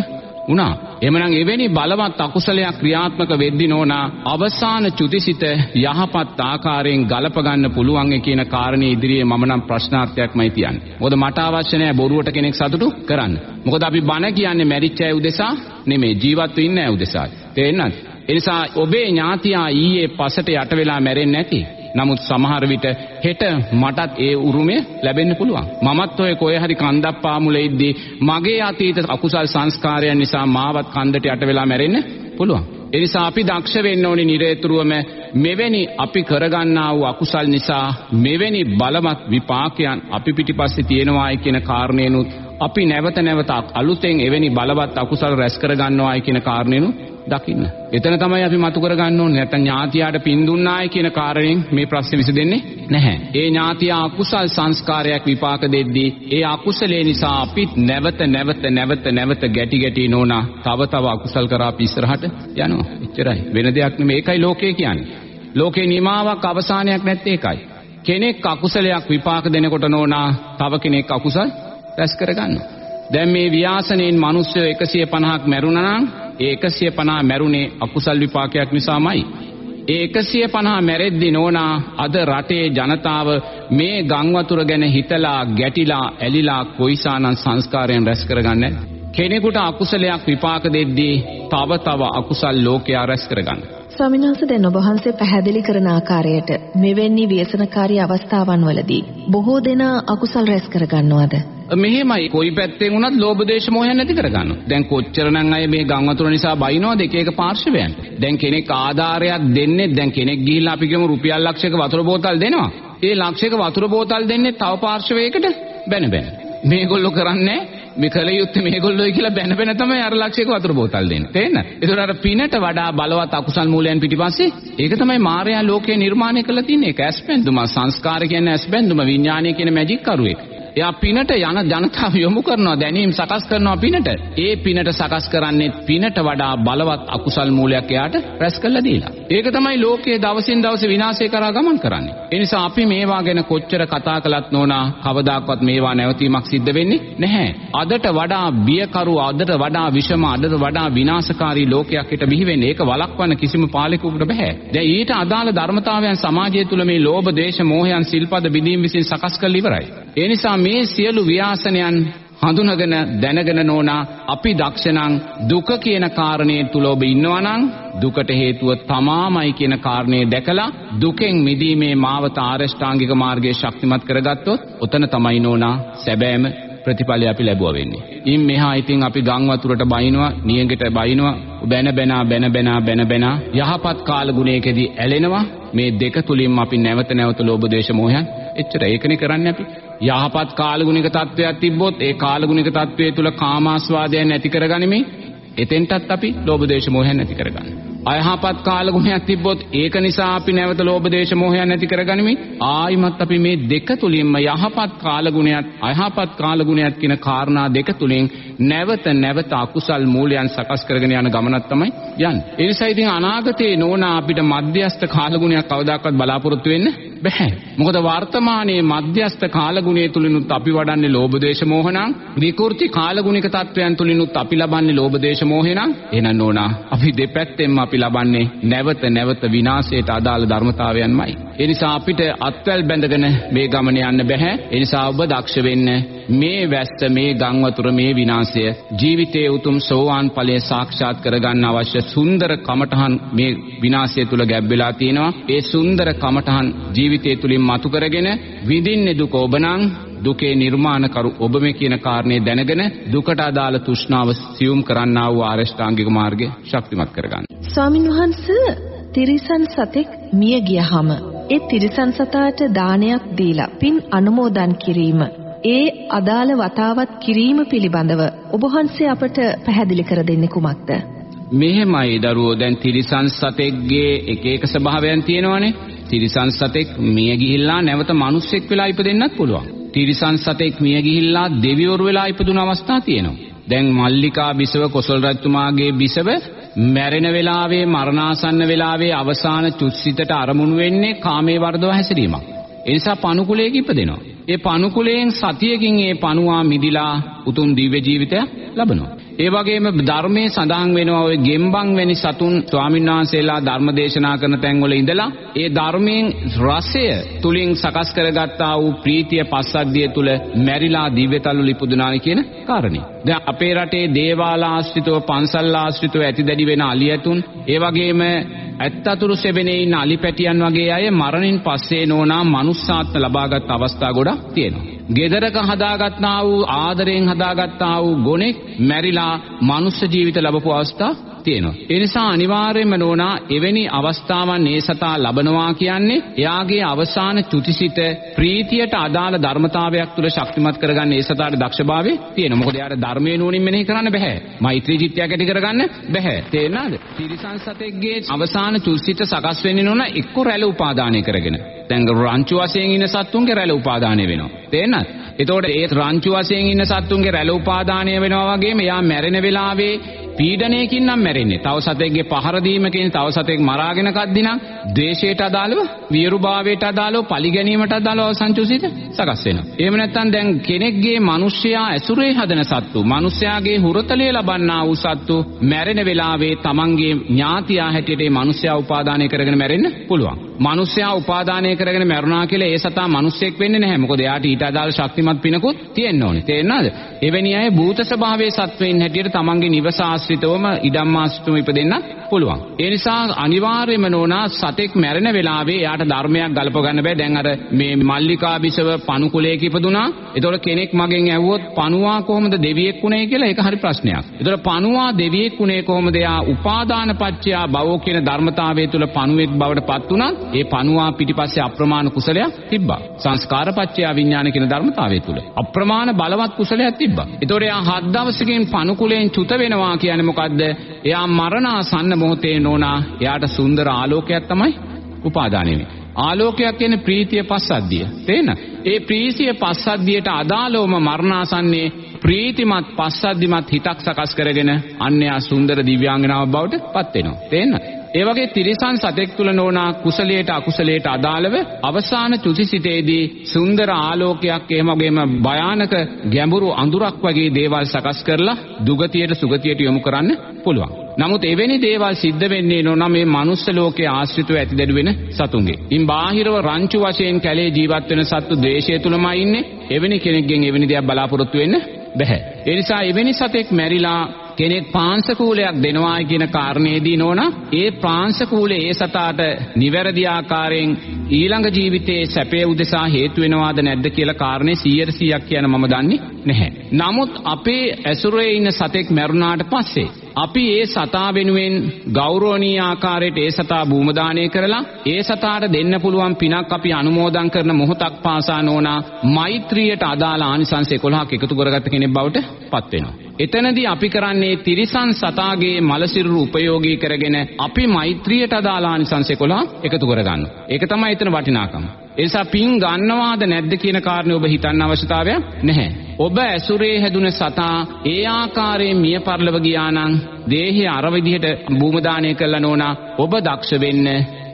වුණා. එමනම් එවැනි බලවත් අකුසලයක් ක්‍රියාත්මක වෙද්දි නෝනා අවසාන චුතිසිත යහපත් ආකාරයෙන් ගලප ගන්න පුළුවන් කියන කාරණේ ඉදිරියේ මම නම් ප්‍රශ්නාර්ථයක්මයි තියන්නේ. මොකද මට අවශ්‍ය නැහැ බොරුවට කෙනෙක් සතුටු කරන්න. මොකද අපි බණ කියන්නේ මැරිච්ච අය උදෙසා නෙමෙයි ජීවත් වෙන්න අය උදෙසායි. තේරෙන්නද? එනිසා ඔබේ ඥාතියා ඊයේ පසට යට වෙලා මැරෙන්නේ නැති නමුත් සමහර විට හෙට මටත් ඒ උරුමය ලැබෙන්න පුළුවන්. මමත් ඔය කොහේ හරි කන්දක් පාමුලේ ඉද්දී මගේ අතීත අකුසල් සංස්කාරයන් නිසා මාවත් කන්දට යට වෙලා මැරෙන්න පුළුවන්. එනිසා අපි දක්ෂ වෙන්න ඕනේ නිරේතුරුවම මෙවැනි අපි කරගන්නා වූ අකුසල් නිසා මෙවැනි බලවත් විපාකයන් අපි පිටිපස්සේ තියෙනවායි කියන කාරණේනුත් අපි නැවත නැවත අලුතෙන් එවැනි බලවත් අකුසල් රැස් කරගන්නවායි කියන කාරණේනුත් දකින්න. එතන තමයි අපි මතු කරගන්න ඕනේ. නැත්නම් ඥාතියාට පින් දුන්නායි කියන කාරණයෙන් මේ ප්‍රශ්නේ විසඳෙන්නේ නැහැ. ඒ ඥාතියා අකුසල් සංස්කාරයක් විපාක දෙද්දී ඒ අකුසලේ නිසා අපි නැවත නැවත නැවත නැවත ගැටි ගැටි නෝනා තව තව අකුසල් කරා අපි ඉස්සරහට යනවා. එච්චරයි. වෙන දෙයක් නෙමෙයි. ඒකයි ලෝකය කියන්නේ. ලෝකේ නිමාවක් අවසානයක් නැත්තේ ඒකයි. කෙනෙක් අකුසලයක් විපාක දෙනකොට නෝනා තව කෙනෙක් අකුසල් රැස් කරගන්නවා. දැන් මේ ව්‍යාසනයෙන් මිනිස්සු 150ක් මැරුණා නම් ඒ 150 මැරුණේ අකුසල් විපාකයක් නිසාමයි. ඒ 150 මැරෙද්දි නෝනා අද රටේ ජනතාව මේ ගම් වතුර ගැන හිතලා ගැටිලා ඇලිලා කොයිසානම් සංස්කාරයෙන් රැස් කරගන්නේ කෙනෙකුට අකුසලයක් විපාක දෙද්දී තව තව අකුසල් ලෝකයා රැස් කරගන්න. ස්වාමීන් වහන්සේ දැන් ඔබ වහන්සේ පැහැදිලි කරන ආකාරයට මෙවැනි ව්‍යසනකාරී අවස්ථාවන් වලදී බොහෝ දෙනා අකුසල් රැස් කරගන්නවද? මෙහෙමයි කොයි පැත්තෙන් වුණත් ලෝභ දේශ මොහයන් නැති කරගන්නවා. දැන් කොච්චරනම් අය මේ ගම් වතුර නිසා බයිනවද එක එක පාර්ශවයන්. දැන් කෙනෙක් ආධාරයක් දෙන්නේ දැන් කෙනෙක් ගිහිල්ලා අපි කියමු රුපියල් ලක්ෂයක වතුර බෝතල් දෙනවා. ඒ ලක්ෂයක වතුර බෝතල් දෙන්නේ තව පාර්ශවයකට බැන බැන. මේගොල්ලෝ කරන්නේ මේ කල යුත්තේ මේගොල්ලෝයි කියලා බැන බැන තමයි අර ලක්ෂයක වතුර බෝතල් දෙන්නේ. තේරෙනවද? ඒතකොට අර පිනට වඩා බලවත් අකුසල් මූලයන් පිටිපස්සේ ඒක තමයි මායя ලෝකේ නිර්මාණය කළ තියෙන්නේ. ඒක ඇස්පෙන්දුම සංස්කාර කියන්නේ ඇස්පෙන්දුම විඥානය කියන මැජික් කරුවෙක්. එයා පිනට යන ජනතාව යොමු කරනවා දැනීම් සකස් කරනවා පිනට. ඒ පිනට සකස් කරන්නේ පිනට වඩා බලවත් අකුසල් මූලයක් එයාට රැස් කළා දීලා. ඒක තමයි ලෝකයේ දවසින් දවස විනාශය කරා ගමන් කරන්නේ. ඒ නිසා අපි මේවා ගැන කොච්චර කතා කළත් නෝනා කවදාකවත් මේවා නැවතීමක් සිද්ධ වෙන්නේ නැහැ. අදට වඩා බියකරු අදට වඩා විෂම අදට වඩා විනාශකාරී ලෝකයක් හිට බිහි වෙන්නේ. ඒක වළක්වන්න කිසිම පාලකෙකුට බෑ. දැන් ඊට අදාළ ධර්මතාවයන් සමාජය තුළ මේ ලෝභ, දේශ, මෝහයන් සිල්පද බිඳීම් විසින් සකස් කරලා ඉවරයි. ඒ නිසා මේ සියලු ව්‍යාසනයන් හඳුනගෙන දැනගෙන නෝනා අපි දක්ෂණං දුක කියන කාරණේ තුල ඔබ ඉන්නවා නම් දුකට හේතුව තමාමයි කියන කාරණේ දැකලා දුකෙන් මිදීමේ මාවත ආරෂ්ඨාංගික මාර්ගයේ ශක්තිමත් කරගත්තොත් උතන තමයි නෝනා සැබෑම ප්‍රතිඵලය අපි ලැබුවා වෙන්නේ. ඉන් මෙහා ඉතින් අපි ගම් වතුරට බයිනවා, නියඟට බයිනවා, බැන බැනා බැන බැනා බැන බැනා යහපත් කාල ගුණයකදී ඇලෙනවා. මේ දෙක තුලින්ම අපි නැවත නැවත ලෝභ දේශ මොහයන් එච්චර ඒකනේ කරන්නේ අපි. යහපත් කාලගුණික තත්වයක් තිබ්බොත් ඒ කාලගුණික තත්වයේ තුල කාමාස්වාදයන් නැති කරගනිමින් එතෙන්ටත් අපි ලෝභ දේශ මොහයන් නැති කරගන්න. අයහපත් කාලගුණයක් තිබ්බොත් ඒක නිසා අපි නැවත ලෝභ දේශ මොහයන් නැති කරගනිමින් ආයිමත් අපි මේ දෙක තුලින්ම යහපත් කාලගුණයත් අයහපත් කාලගුණයත් කියන කාරණා දෙක තුලින් නැවත නැවත අකුසල් මූලයන් සකස් කරගෙන යන ගමනක් තමයි යන්නේ. ඒ නිසා ඉතින් අනාගතේ නෝනා අපිට මධ්‍යස්ථ කාලගුණයක් කවදාකවත් බලාපොරොත්තු වෙන්න බෑ. මොකද වර්තමානයේ මධ්‍යස්ථ කාලගුණය තුලිනුත් අපි වඩන්නේ ලෝභ දේශ මොහ නම් විකෘති කාලගුණික තත්වයන් තුලිනුත් අපි ලබන්නේ ලෝභ දේශ මොහ නම් එහෙනම් නෝනා අපි දෙපැත්තෙන්ම අපි ලබන්නේ නැවත නැවත විනාශයට අදාළ ධර්මතාවයන්මයි. ඒ නිසා අපිට අත්වැල් බැඳගෙන මේ ගමන යන්න බෑ. ඒ නිසා ඔබ දක්ෂ වෙන්න මේ වැස්ස මේ ගම් වතුර මේ විනාශය ජීවිතයේ උතුම් සෝවාන් ඵලය සාක්ෂාත් කරගන්න අවශ්‍ය සුන්දර කමඨහන් මේ විනාශය තුල ගැබ් වෙලා තියෙනවා. ඒ සුන්දර කමඨහන් ජීවිතය තුලින් මතු කරගෙන විඳින්නේ දුක ඔබනම් දුකේ නිර්මාණකරු ඔබ මේ කියන කාරණේ දැනගෙන දුකට අදාළ තෘෂ්ණාව සියුම් කරන්නා වූ ආරෂ්ඨාංගික මාර්ගය ශක්තිමත් කරගන්න. ස්වාමින් වහන්සේ තිරිසන් සතෙක් මිය ගියහම ඒ තිරිසන් සතාට දානයක් දීලා පින් අනුමෝදන් කිරීම ඒ අදාළ වතාවත් කිරීම පිළිබඳව ඔබ වහන්සේ අපට පැහැදිලි කර දෙන්නේ කුමක්ද? මෙහෙමයි දරුවෝ දැන් තිරිසන් සතෙක්ගේ එක එක ස්වභාවයන් තියෙනවානේ. තිරිසන් සතෙක් මිය ගිහිල්ලා නැවත මිනිස්සෙක් වෙලා ඉපදෙන්නත් පුළුවන්. තිරිසන් සතෙක් මිය ගිහිල්ලා දෙවිවරු වෙලා ඉපදුන අවස්ථා තියෙනවා. දැන් මල්ලිකා බිසව කොසල් රජතුමාගේ බිසව මැරෙන වෙලාවේ මරණාසන්න වෙලාවේ අවසාන චුත්සිතට අරමුණු වෙන්නේ කාමයේ වර්ධව හැසිරීමක්. ඒ නිසා පණුකුලයක ඉපදෙනවා. ඒ පණුකුලයෙන් සතියකින් ඒ පණුවා මිදිලා උතුම් දිව්‍ය ජීවිතයක් ලබනවා. ඒ වගේම ධර්මයේ සඳහන් වෙනවා ඔය ගෙම්බන් වැනි සතුන් ස්වාමීන් වහන්සේලා ධර්ම දේශනා කරන තැන්වල ඉඳලා ඒ ධර්මයෙන් රසය තුලින් සකස් කරගත්තා වූ ප්‍රීතිය පස්සද්ධිය තුල මැරිලා දිව්‍යතලු ලිපුදුනායි කියන කාරණේ. දැන් අපේ රටේ දේවාල ආශ්‍රිතව පන්සල් ආශ්‍රිතව ඇතිදැඩි වෙන අලියතුන් ඒ වගේම ඇත්තතුරු සෙබෙනේ ඉන්න අලිපැටියන් වගේ අය මරණින් පස්සේ නෝනා මනුස්සාත්ම ලබාගත් අවස්ථා ගොඩක් තියෙනවා. ගෙදරක හදාගත්තා වූ ආදරයෙන් හදාගත්තා වූ ගොනෙක් මැරිලා මනුස්ස ජීවිත ලැබපු අවස්ථා තියෙනවා. ඒ නිසා අනිවාර්යයෙන්ම නෝනා එවැනි අවස්ථාවන් ඒ සතා ලබනවා කියන්නේ එයාගේ අවසාන චුතිසිත ප්‍රීතියට අදාළ ධර්මතාවයක් තුළ ශක්තිමත් කරගන්න ඒ සතාට දක්ෂභාවය තියෙනවා. මොකද එයාට ධර්මයේ නුවණින් මෙනෙහි කරන්න බෑ. මෛත්‍රී චිත්තයක් ඇති කරගන්න බෑ. තේරෙනවද? තිරිසන් සතෙක්ගේ අවසාන චුතිසිත සකස් වෙන්නේ නෝනා එක්ක රැළ උපාදානය කරගෙන. දැන් රංචු වශයෙන් ඉන්න සත්තුන්ගේ රැළ උපාදානය වෙනවා. තේරෙනවද? එතකොට ඒ රංචු වශයෙන් ඉන්න සත්තුන්ගේ රැළ උපාදානය වෙනවා වගේම එයා මැරෙන වෙලාවේ පීඩනයකින් නම් මැරෙන්නේ. තව සතෙක්ගේ පහර දීමකින් තව සතෙක් මරාගෙන කද්දි නම් ද්වේෂයට අදාළව, විරුභාවයට අදාළව, පරිගැනීමට අදාළව සංචුසිත සකස් වෙනවා. එහෙම නැත්නම් දැන් කෙනෙක්ගේ මිනිස්යා ඇසුරේ හදන සත්තු, මිනිස්යාගේ හුරතලිය ලබන්නා වූ සත්තු මැරෙන වෙලාවේ තමන්ගේ ඥාතියා හැටියට ඒ මිනිස්යා උපාදානය කරගෙන මැරෙන්න පුළුවන්. මිනිස්යා උපාදානය කරගෙන මැරුණා කියලා ඒ සතා මිනිස්සෙක් වෙන්නේ නැහැ. මොකද එයාට ඊට අදාළ ශක්තිමත් පිනකුත් තියෙන්න ඕනේ. තේරෙනවද? එවැනි අය භූත ස්වභාවයේ සත්වයින් හැටියට තමන්ගේ නිවස ආශ්‍රිතවම ඉඩම්මාශ්‍රිතවම ඉපදෙන්න පුළුවන්. ඒ නිසා අනිවාර්යයෙන්ම නෝනා සතෙක් මැරෙන වෙලාවේ එයාට ධර්මයක් ගලප ගන්න බෑ. දැන් අර මේ මල්ලිකා බිසව පණු කුලයක ඉපදුනා. ඒතකොට කෙනෙක් මගෙන් ඇහුවොත් පණුවා කොහොමද දෙවියෙක් වුනේ කියලා ඒක හරි ප්‍රශ්නයක්. ඒතකොට පණුවා දෙවියෙක් වුනේ කොහොමද? එයා උපාදාන පත්‍යා භවෝ කියන ධර්මතාවය තුල පණුවෙක් බවට පත් වුණා. ඒ පණුවා පිටිපස්සේ අප්‍රමාණ කුසලයක් තිබ්බා. සංස්කාර පත්‍යා විඥාන කියන ධර්මතාවය තුල අප්‍රමාණ බලවත් කුසලයක් තිබ්බා. ඒතකොට එයා හත් දවසකින් පණු කුලයෙන් චුත වෙනවා කියන්නේ මොකද්ද? එයා මරණාසන්න මොහොතේ නෝනා එයාට සුන්දර ආලෝකයක් තමයි උපාදානය වෙන්නේ. ආලෝකයක් කියන්නේ ප්‍රීතිය පස්සද්ධිය. තේන? ඒ ප්‍රීතිය පස්සද්ධියට අදාළවම මරණාසන්නේ ප්‍රීතිමත් පස්සද්ධිමත් හිතක් සකස් කරගෙන අන්‍යයා සුන්දර දිව්‍යාංගනාවක් බවට පත් වෙනවා. තේන්න? ඒ වගේ තිරිසන් සතෙක් තුල නොනා කුසලයට අකුසලයට අදාළව අවසාන චුතිසිතේදී සුන්දර ආලෝකයක් එහෙම වගේම භයානක ගැඹුරු අඳුරක් වගේ දේවල් සකස් කරලා දුගතියට සුගතියට යොමු කරන්න පුළුවන්. නමුත් එවැනි දේවල් සිද්ධ වෙන්නේ නොනම් මේ මනුස්ස ලෝකයේ ආශ්‍රිතව ඇතිදැඩු වෙන සතුන්ගේ. ඉන් බාහිරව රංචු වශයෙන් කැලේ ජීවත් වෙන සත්තු ද්වේෂය තුලමයි ඉන්නේ. එවැනි කෙනෙක්ගෙන් එවැනි දෙයක් බලාපොරොත්තු වෙන්න බැහැ. ඒ නිසා එවැනි සතෙක් මැරිලා කෙනෙක් පාංශකූලයක් දෙනවායි කියන කාරණේදී නෝනා ඒ පාංශකූලේ ඒ සතාට නිවැරදි ආකාරයෙන් ඊළඟ ජීවිතයේ සැපේ උදෙසා හේතු වෙනවාද නැද්ද කියලා කාරණේ 100%ක් කියන මම දන්නේ නැහැ. නමුත් අපේ ඇසුරේ ඉන්න සතෙක් මැරුණාට පස්සේ අපි ඒ සතා වෙනුවෙන් ගෞරවනීය ආකාරයට ඒ සතා භූමදානය කරලා ඒ සතාට දෙන්න පුළුවන් පිනක් අපි අනුමෝදන් කරන මොහොතක් පාසා නෝනා මෛත්‍රියට අදාළ ආනිසංස 11ක් එකතු කරගත්ත කෙනෙක් බවට පත් වෙනවා. එතනදී අපි කරන්නේ තිරිසන් සතාගේ මලසිරුරු උපයෝගී කරගෙන අපි මෛත්‍රියට අදාළ ආනිසංස 11 එකතු කරගන්නවා. ඒක තමයි එතන වටිනාකම. ඒ නිසා පින් ගන්නවාද නැද්ද කියන කාරණේ ඔබ හිතන්න අවශ්‍යතාවයක් නැහැ. ඔබ ඇසුරේ හැදුන සතා ඒ ආකාරයෙන් මිය පරලව ගියා නම් දේහය අර විදිහට භූම දානය කළා නෝනා ඔබ දක්ෂ වෙන්න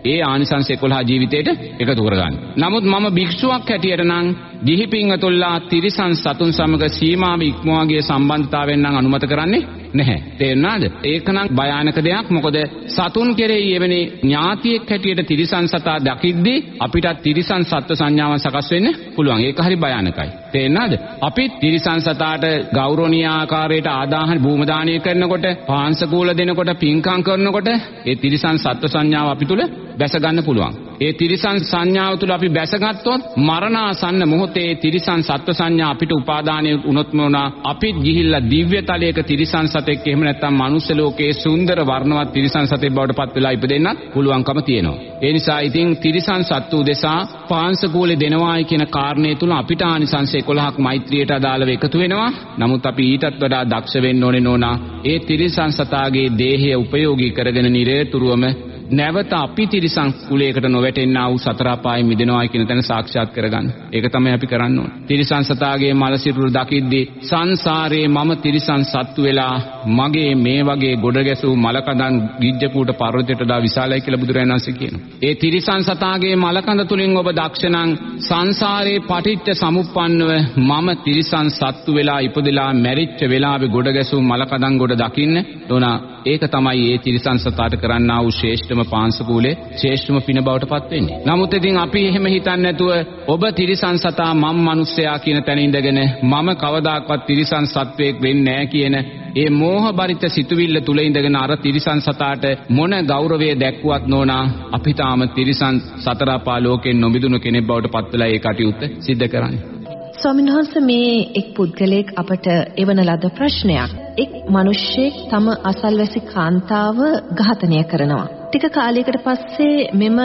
ඒ ආනිසංස 11 ජීවිතේට එකතු කරගන්න. නමුත් මම භික්ෂුවක් හැටියට නම් ගිහි පින්වතුල්ලා තිරිසන් සතුන් සමග සීමාව ඉක්මවා ගිය සම්බන්ධතාවයෙන් නම් අනුමත කරන්නේ නැහැ. තේරුණාද? ඒකනම් භයානක දෙයක්. මොකද සතුන් කෙරෙහි එවැනි ඥාතියෙක් හැටියට තිරිසන් සතා දකිද්දී අපිටත් තිරිසන් සත්ව සංඥාවන් සකස් වෙන්න පුළුවන්. ඒක හරි භයානකයි. තේරුණාද? අපි තිරිසන් සතාට ගෞරවනීය ආකාරයට ආදාහන භූම දානය කරනකොට, පාංශකූල දෙනකොට, පින්කම් කරනකොට ඒ තිරිසන් සත්ව සංඥාව අපි තුල බැස ගන්න පුළුවන්. ඒ තිරිසන් සංඥාව තුළ අපි බැසගත්තොත් මරණාසන්න මොහොතේ තිරිසන් සත්ව සංඥා අපිට උපාදානය වුණොත් මොනවා අපිත් ගිහිල්ලා දිව්‍ය තලයක තිරිසන් සතෙක් එහෙම නැත්නම් මනුස්ස ලෝකයේ සුන්දර වර්ණවත් තිරිසන් සතෙක් බවට පත් වෙලා ඉපදෙන්නත් පුළුවන්කම තියෙනවා. ඒ නිසා ඉතින් තිරිසන් සත්තු දෙසා පාංශකූලේ දෙනවායි කියන කාරණේ තුල අපිට ආනිසංස 11ක් මෛත්‍රියට අදාළව එකතු වෙනවා. නමුත් අපි ඊටත් වඩා දක්ෂ වෙන්න ඕනේ නෝනා. ඒ තිරිසන් සතාගේ දේහය උපයෝගී කරගෙන නිරේතුරුවම නැවත අපි තිරිසන් කුලයකට නොවැටෙන්නා වූ සතර අපායෙන් මිදෙනවා කියන තැන සාක්ෂාත් කරගන්න. ඒක තමයි අපි කරන්න ඕන. තිරිසන් සතාගේ මල සිරුර දකිද්දී සංසාරේ මම තිරිසන් සත්තු වෙලා මගේ මේ වගේ ගොඩ ගැසූ මලකඳන් ගිජ්ජකූට පර්වතයට වඩා විශාලයි කියලා බුදුරජාණන් වහන්සේ කියනවා. ඒ තිරිසන් සතාගේ මලකඳ තුලින් ඔබ දක්ෂණං සංසාරේ පටිච්ච සමුප්පන්නව මම තිරිසන් සත්තු වෙලා ඉපදලා මැරිච්ච වෙලාවේ ගොඩ ගැසූ මලකඳන් ගොඩ දකින්න ඕනා ඒක තමයි ඒ තිරිසන් සතාට කරන්නා වූ ශ්‍රේෂ්ඨ ශ්‍රේෂ්ඨම පාංශකූලේ ශ්‍රේෂ්ඨම පින බවට පත් වෙන්නේ. නමුත් ඉතින් අපි එහෙම හිතන්නේ නැතුව ඔබ තිරිසන් සතා මම මිනිස්සයා කියන තැන ඉඳගෙන මම කවදාක්වත් තිරිසන් සත්වයක් වෙන්නේ නැහැ කියන ඒ මෝහ බරිත සිතුවිල්ල තුල ඉඳගෙන අර තිරිසන් සතාට මොන ගෞරවය දැක්ුවත් නෝනා අපි තාම තිරිසන් සතර පාලෝකෙන් නොමිදුණු කෙනෙක් බවට පත් වෙලා ඒ කටයුත්ත සිද්ධ කරන්නේ. ස්වාමීන් වහන්සේ මේ එක් පුද්ගලයෙක් අපට එවන ලද ප්‍රශ්නයක්. එක් මිනිහෙක් තම අසල්වැසි කාන්තාව ඝාතනය කරනවා. ටික කාලයකට පස්සේ මෙම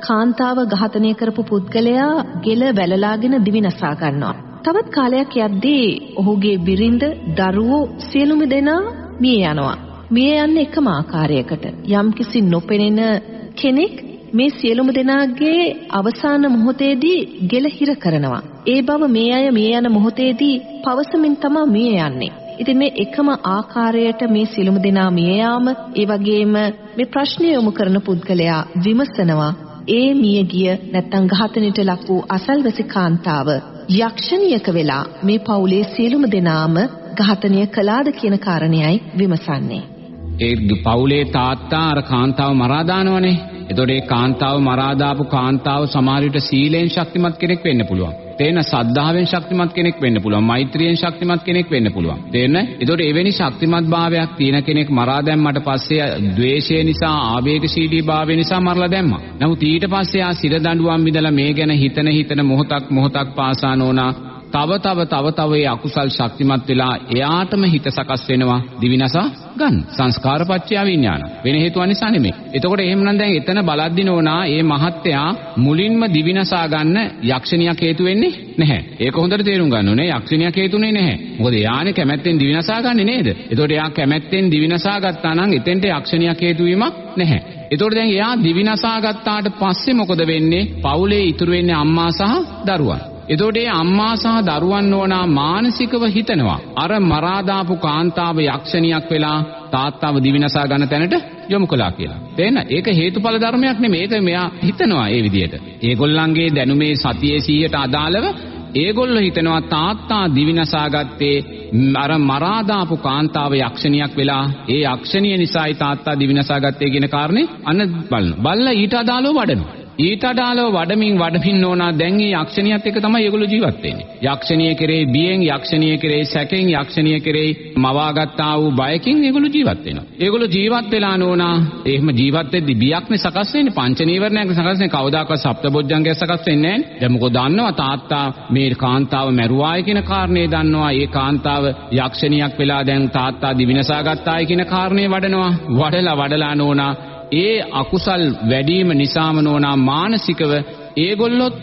කාන්තාව ඝාතනය කරපු පුද්ගලයා ගෙල වැළලාගෙන දිවිනසා ගන්නවා. තවත් කාලයක් යද්දී ඔහුගේ බිරිඳ, දරුවෝ සියලුම දෙනා මිය යනවා. මිය යන්නේ එකම ආකාරයකට. යම්කිසි නොපෙනෙන කෙනෙක් මේ සියලුම දෙනාගේ අවසාන මොහොතේදී ගෙල හිර කරනවා. ඒ බව මේ අය මිය යන මොහොතේදී පවසමින් තමයි මිය යන්නේ. ඉතින් මේ එකම ආකාරයට මේ සියලුම දෙනා මිය යාම ඒ වගේම මේ ප්‍රශ්නය යොමු කරන පුද්ගලයා විමසනවා ඒ මිය ගිය නැත්තම් ඝාතනයට ලක් වූ අසල්වැසි කාන්තාව යක්ෂණියක වෙලා මේ පවුලේ සියලුම දෙනාම ඝාතනය කළාද කියන කාරණයයි විමසන්නේ. ඒ පවුලේ තාත්තා අර කාන්තාව මරා දානවනේ. එතකොට ඒ කාන්තාව මරා දාපු කාන්තාව සමහර විට සීලෙන් ශක්තිමත් කෙනෙක් වෙන්න පුළුවන්. තේන සද්ධාවෙන් ශක්තිමත් කෙනෙක් වෙන්න පුළුවන්. මෛත්‍රියෙන් ශක්තිමත් කෙනෙක් වෙන්න පුළුවන්. තේන්න? එතකොට එවැනි ශක්තිමත් භාවයක් තියෙන කෙනෙක් මරා දැම්මට පස්සේ ද්වේෂය නිසා ආවේගශීලී භාවය නිසා මරලා දැම්මා. නමුත් ඊට පස්සේ ආ සිර දඬුවම් විදලා මේ ගැන හිතන හිතන මොහොතක් මොහොතක් පාසා නෝනා තව තව තව තව ඒ අකුසල් ශක්තිමත් වෙලා එයාටම හිත සකස් වෙනවා. දිවිනසා ගන්න. සංස්කාරපච්චය විඥාන වෙන හේතුවක් නිසා නෙමෙයි. එතකොට එහෙමනම් දැන් එතන බලද්දි නෝනා මේ මහත්තයා මුලින්ම දිවිනසා ගන්න යක්ෂණියක් හේතු වෙන්නේ නැහැ. ඒක හොඳට තේරුම් ගන්න ඕනේ. යක්ෂණියක් හේතුනේ නැහැ. මොකද එයානේ කැමැත්තෙන් දිවිනසා ගන්නේ නේද? එතකොට එයා කැමැත්තෙන් දිවිනසා ගත්තා නම් එතෙන්ට යක්ෂණියක් හේතු වීමක් නැහැ. එතකොට දැන් එයා දිවිනසා ගත්තාට පස්සේ මොකද වෙන්නේ? පවුලේ ඉතුරු වෙන්නේ අම්මා සහ දරුවන් එතකොට ඒ අම්මා සහ දරුවන් ඕනා මානසිකව හිතනවා අර මරා දාපු කාන්තාව යක්ෂණියක් වෙලා තාත්තාව දිවිනසා ගන්න තැනට යොමු කළා කියලා. තේන්න? ඒක හේතුඵල ධර්මයක් නෙමෙයි. ඒක මෙයා හිතනවා ඒ විදිහට. ඒගොල්ලන්ගේ දැනුමේ සතියේ 100ට අදාළව ඒගොල්ලෝ හිතනවා තාත්තා දිවිනසා ගත්තේ අර මරා දාපු කාන්තාව යක්ෂණියක් වෙලා ඒ යක්ෂණිය නිසායි තාත්තා දිවිනසා ගත්තේ කියන කාරණේ අන්න බලන. බල්ලා ඊට අදාළව වඩනවා. ඊට අඩාලව වඩමින් වඩමින් ඕනා දැන් මේ යක්ෂණියත් එක්ක තමයි ඒගොල්ලෝ ජීවත් වෙන්නේ. යක්ෂණිය කෙරේ බියෙන් යක්ෂණිය කෙරේ සැකෙන් යක්ෂණිය කෙරේ මවාගත්තා වූ බයකින් ඒගොල්ලෝ ජීවත් වෙනවා. ඒගොල්ලෝ ජීවත් වෙලා නෝනා එහෙම ජීවත් වෙද්දි බියක්නේ සකස් වෙන්නේ පංච නීවරණයක් සකස් වෙන්නේ කවදාකවත් සප්තබොජ්ජංගය සකස් වෙන්නේ නැහැ. දැන් මොකද දන්නවා තාත්තා මේ කාන්තාව මැරුවායි කියන කාරණේ දන්නවා. ඒ කාන්තාව යක්ෂණියක් වෙලා දැන් තාත්තා දිවිනසා ගත්තායි කියන කාරණේ වඩනවා. වඩලා වඩලා නෝනා ඒ අකුසල් වැඩිම නිසාම නෝනා මානසිකව ඒගොල්ලොත්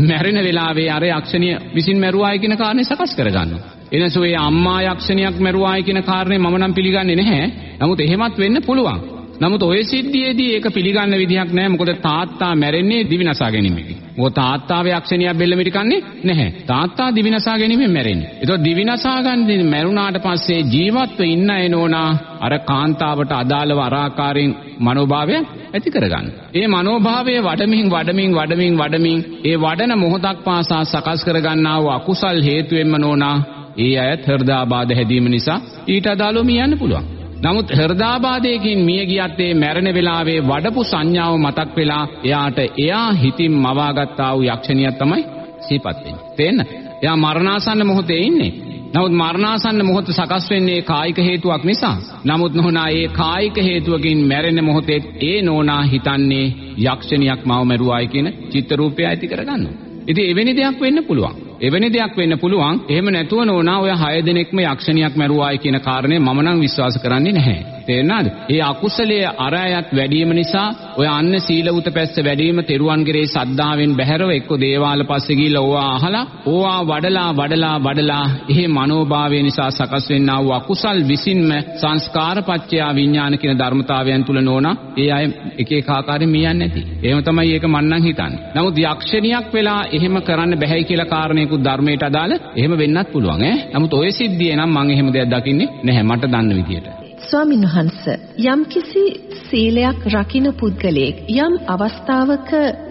මැරෙන වෙලාවේ අර යක්ෂණිය විසින් මැරුවායි කියන කාරණේ සකස් කරගන්නවා. එනසෝ ඒ අම්මා යක්ෂණියක් මැරුවායි කියන කාරණේ මම නම් පිළිගන්නේ නැහැ. නමුත් එහෙමත් වෙන්න පුළුවන්. නමුත් ඔය සිද්ධියේදී ඒක පිළිගන්න විදිහක් නැහැ. මොකද තාත්තා මැරෙන්නේ දිවිනසා ගැනීමකින්. මොකද තාත්තාව යක්ෂණියක් බෙල්ල මිටි කන්නේ නැහැ. තාත්තා දිවිනසා ගැනීමෙන් මැරෙන්නේ. ඒතකොට දිවිනසා ගන්න මැරුණාට පස්සේ ජීවත්ව ඉන්න එනෝනා අර කාන්තාවට අදාළව අරාකාරයෙන් මනෝභාවය ඇති කරගන්න. ඒ මනෝභාවය වඩමින් වඩමින් වඩමින් වඩමින් ඒ වඩන මොහොතක් පාසා සකස් කරගන්නා වූ අකුසල් හේතුවෙන්ම නෝනා ඒ අයත් හෘදාබාධ හැදීම නිසා ඊට අදාළව මියන්න පුළුවන්. නමුත් හෘදාබාධයකින් මිය ගියත් ඒ මැරෙන වෙලාවේ වඩපු සංඥාව මතක් වෙලා එයාට එයා හිතින් මවාගත්තා වූ යක්ෂණියක් තමයි සිහිපත් වෙන්නේ. තේන්න? එයා මරණාසන්න මොහොතේ ඉන්නේ. නමුත් මරණාසන්න මොහොත සකස් වෙන්නේ කායික හේතුවක් නිසා. නමුත් නෝනා ඒ කායික හේතුවකින් මැරෙන මොහොතේ ඒ නෝනා හිතන්නේ යක්ෂණියක් මව මැරුවායි කියන චිත්ත රූපය ඇති කරගන්නවා. ඉතින් එවැනි දෙයක් වෙන්න පුළුවන්. එවැනි දෙයක් වෙන්න පුළුවන්. එහෙම නැතුව නෝනා ඔය 6 දෙනෙක්ම යක්ෂණියක් මැරුවායි කියන කාරණේ මම නම් විශ්වාස කරන්නේ නැහැ. තේරෙනවද? ඒ අකුසලයේ අරයත් වැඩිම නිසා ඔය අන්න සීල උත පැස්ස වැඩිම තෙරුවන් ගිරේ සද්ධාවෙන් බැහැරව එක්ක දේවාල පස්සේ ගිහිල්ලා ඕවා අහලා ඕවා වඩලා වඩලා වඩලා එහි මනෝභාවය නිසා සකස් වෙන්නා වූ අකුසල් විසින්ම සංස්කාරපච්චය විඥාන කියන ධර්මතාවයන් තුල නෝනා ඒ අය එක එක ආකාරයෙන් මියන්නේ නැති. එහෙම තමයි ඒක මන්නම් හිතන්නේ. නමුත් යක්ෂණියක් වෙලා එහෙම කරන්න බැහැයි කියලා කාරණේකුත් ධර්මයට අදාළ එහෙම වෙන්නත් පුළුවන් ඈ. නමුත් ඔය සිද්ධිය නම් මම එහෙම දෙයක් දකින්නේ නැහැ මට දන්න විදියට. ස්වාමීන් වහන්ස යම්කිසි සීලයක් රකින්න පුද්ගලයෙක් යම් අවස්ථාවක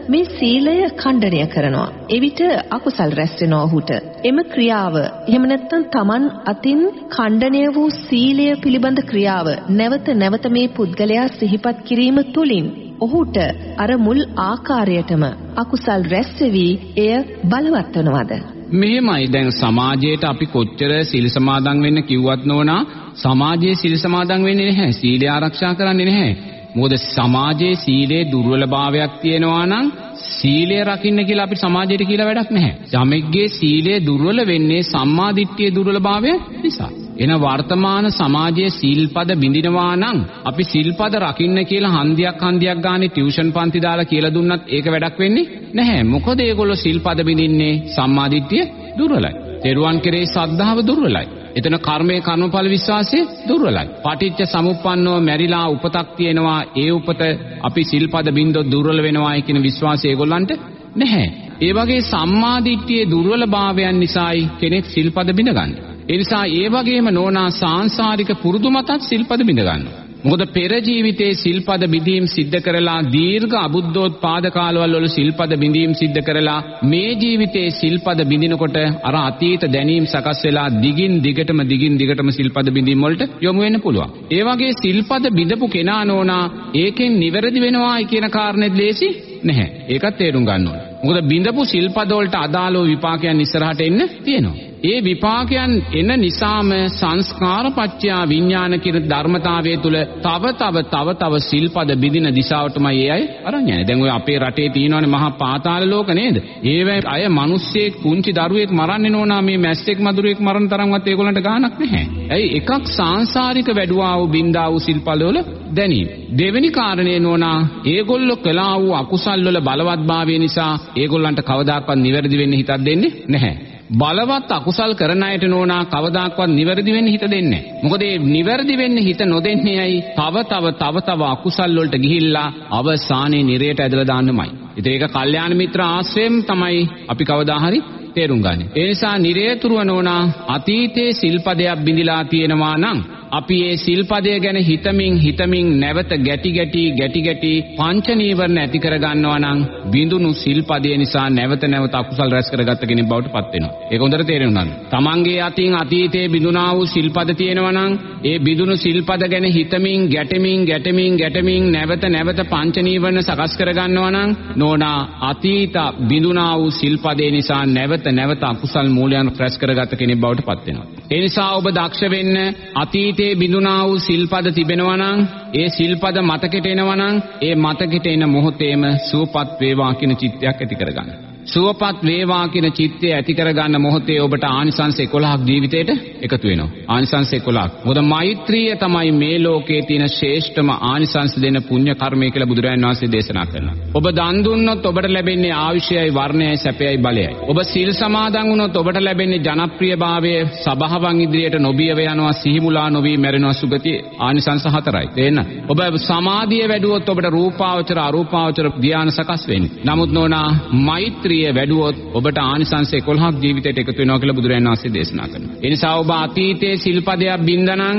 මේ සීලය ඛණ්ඩනය කරනවා. එවිට අකුසල් රැස් වෙනවා ඔහුට. එම ක්‍රියාව එහෙම නැත්නම් Taman අතින් ඛණ්ඩනය වූ සීලය පිළිබඳ ක්‍රියාව නැවත නැවත මේ පුද්ගලයා සිහිපත් කිරීම තුළින් ඔහුට අර මුල් ආකාරයටම අකුසල් රැස් වෙවි එය බලවත් වෙනවද? මෙහෙමයි දැන් සමාජයට අපි කොච්චර සිල් සමාදන් වෙන්න කිව්වත් නෝනා සමාජයේ සිල් සමාදන් වෙන්නේ නැහැ. සීලය ආරක්ෂා කරන්නේ නැහැ. මොකද සමාජයේ සීලේ දුර්වලභාවයක් තියෙනවා නම් සීලය රකින්න කියලා අපි සමාජයට කියලා වැඩක් නැහැ. යමෙක්ගේ සීලය දුර්වල වෙන්නේ සම්මාදිට්ඨියේ දුර්වලභාවය නිසා. එන වර්තමාන සමාජයේ සීල්පද බිඳිනවා නම් අපි සීල්පද රකින්න කියලා හන්දියක් හන්දියක් ගානේ ටියුෂන් පන්ති දාලා කියලා දුන්නත් ඒක වැඩක් වෙන්නේ නැහැ. මොකද ඒගොල්ලෝ සීල්පද බිඳින්නේ සම්මාදිට්ඨිය දුර්වලයි. තෙරුවන් කෙරෙහි සද්ධාව දුර්වලයි. එතන කර්මයේ කර්මඵල විශ්වාසය දුර්වලයි. පටිච්ච සමුප්පන්නව මැරිලා උපතක් තියෙනවා ඒ උපත අපි සිල්පද බින්දොත් දුර්වල වෙනවායි කියන විශ්වාසය ඒගොල්ලන්ට නැහැ. ඒ වගේ සම්මාදිට්ඨියේ දුර්වලභාවයන් නිසායි කෙනෙක් සිල්පද බිඳගන්නේ. ඒ නිසා ඒ වගේම නෝනා සාංශාරික පුරුදු මතත් සිල්පද බිඳ ගන්නවා. මොකද පෙර ජීවිතයේ සිල්පද බිඳීම් සිද්ධ කරලා දීර්ඝ අබුද්ධෝත්පාද කාලවල වල සිල්පද බිඳීම් සිද්ධ කරලා මේ ජීවිතයේ සිල්පද බිඳිනකොට අර අතීත දැනීම් සකස් වෙලා දිගින් දිගටම දිගින් දිගටම සිල්පද බිඳීම් වලට යොමු වෙන්න පුළුවන්. ඒ වගේ සිල්පද බිඳපු කෙනා නෝනා ඒකෙන් නිවැරදි වෙනවායි කියන කාරණේ ලේසි නැහැ. ඒකත් තේරුම් ගන්න ඕනේ. මොකද බිඳපු සිල්පද වලට අදාළව විපාකයන් ඉස්සරහට එන්න තියෙනවා. ඒ විපාකයන් එන නිසාම සංස්කාරපච්චයා විඥාන කියන ධර්මතාවය තුල තව තව තව තව සිල්පද බිඳින දිශාවටමයි ඒ අය අරන් යන්නේ. දැන් ඔය අපේ රටේ තියෙනවනේ මහා පාතාල ලෝක නේද? ඒවැ අය මිනිස්සෙක් පුංචි දරුවෙක් මරන්නේ නෝනා මේ මැස්සෙක් මදුරුවෙක් මරන තරම්වත් ඒගොල්ලන්ට ගාණක් නැහැ. ඇයි එකක් සාංශාරික වැඩුවා වූ බින්දා වූ සිල්පද වල දැනීම. දෙවෙනි කාරණේ නෝනා ඒගොල්ලෝ කළා වූ අකුසල් වල බලවත්භාවය නිසා ඒගොල්ලන්ට කවදාකවත් නිවැරදි වෙන්න හිතක් දෙන්නේ නැහැ. බලවත් අකුසල් කරන අයට නෝනා කවදාක්වත් නිවැරදි වෙන්න හිත දෙන්නේ මොකද ඒ නිවැරදි වෙන්න හිත නොදෙන්නේ ඇයි? තව තව තව තව අකුසල් වලට ගිහිල්ලා අවසානයේ නිරයට ඇදලා දාන්නමයි. ඉතින් ඒක කල්යාණ මිත්‍ර ආශ්‍රයෙන් තමයි අපි කවදා හරි තේරුම් ගන්නේ. ඒ නිසා නිරේතුරුව නෝනා අතීතයේ සිල්පදයක් බිඳිලා තියෙනවා නම් අපි ඒ සිල්පදය ගැන හිතමින් හිතමින් නැවත ගැටි ගැටි ගැටි ගැටි පංච නීවරණ ඇති කර ගන්නවා නම් බිඳුණු සිල්පදය නිසා නැවත නැවත අකුසල් රැස් කරගත්ත කෙනෙක් බවට පත් වෙනවා. ඒක හොඳට තේරෙනවා. තමන්ගේ අතින් අතීතයේ බිඳුණා වූ සිල්පද තියෙනවා නම් ඒ බිඳුණු සිල්පද ගැන හිතමින් ගැටෙමින් ගැටෙමින් ගැටෙමින් නැවත නැවත පංච නීවරණ සකස් කර ගන්නවා නම් නෝනා අතීත බිඳුණා වූ සිල්පදේ නිසා නැවත නැවත අකුසල් මූලයන් රැස් කරගත්ත කෙනෙක් බවට පත් වෙනවා. ඒ නිසා ඔබ දක්ෂ වෙන්න අතීත ජීවිතේ බිඳුනා වූ සිල්පද තිබෙනවා නම් ඒ සිල්පද මතකෙට එනවා නම් ඒ මතකෙට එන මොහොතේම සුවපත් වේවා කියන චිත්තයක් ඇති කරගන්න. සුවපත් වේවා කියන චිත්තය ඇති කරගන්න මොහොතේ ඔබට ආනිසංස 11ක් ජීවිතේට එකතු වෙනවා. ආනිසංස 11ක්. මොකද මෛත්‍රිය තමයි මේ ලෝකයේ තියෙන ශ්‍රේෂ්ඨම ආනිසංස දෙන පුණ්‍ය කර්මය කියලා බුදුරජාණන් වහන්සේ දේශනා කරනවා. ඔබ දන් දුන්නොත් ඔබට ලැබෙන්නේ ආයුෂයයි වර්ණයයි සැපයයි බලයයි. ඔබ සීල් සමාදන් වුණොත් ඔබට ලැබෙන්නේ ජනප්‍රියභාවය සබහවන් ඉදිරියට නොබියව යනවා සිහිමුලා නොවි මැරෙනවා සුගති ආනිසංස හතරයි. තේන්න. ඔබ සමාධිය වැඩුවොත් ඔබට රූපාවචර අරූපාවචර ධ්‍යාන සකස් වෙන්නේ. නමුත් නෝනා මෛත්‍රිය වැඩුවොත් ඔබට ආනිසංස 11ක් ජීවිතයට එකතු වෙනවා කියලා බුදුරජාණන් වහන්සේ දේශනා කරනවා. ඒ නිසා ඔබ අතීතයේ සිල්පදයක් බින්දනම්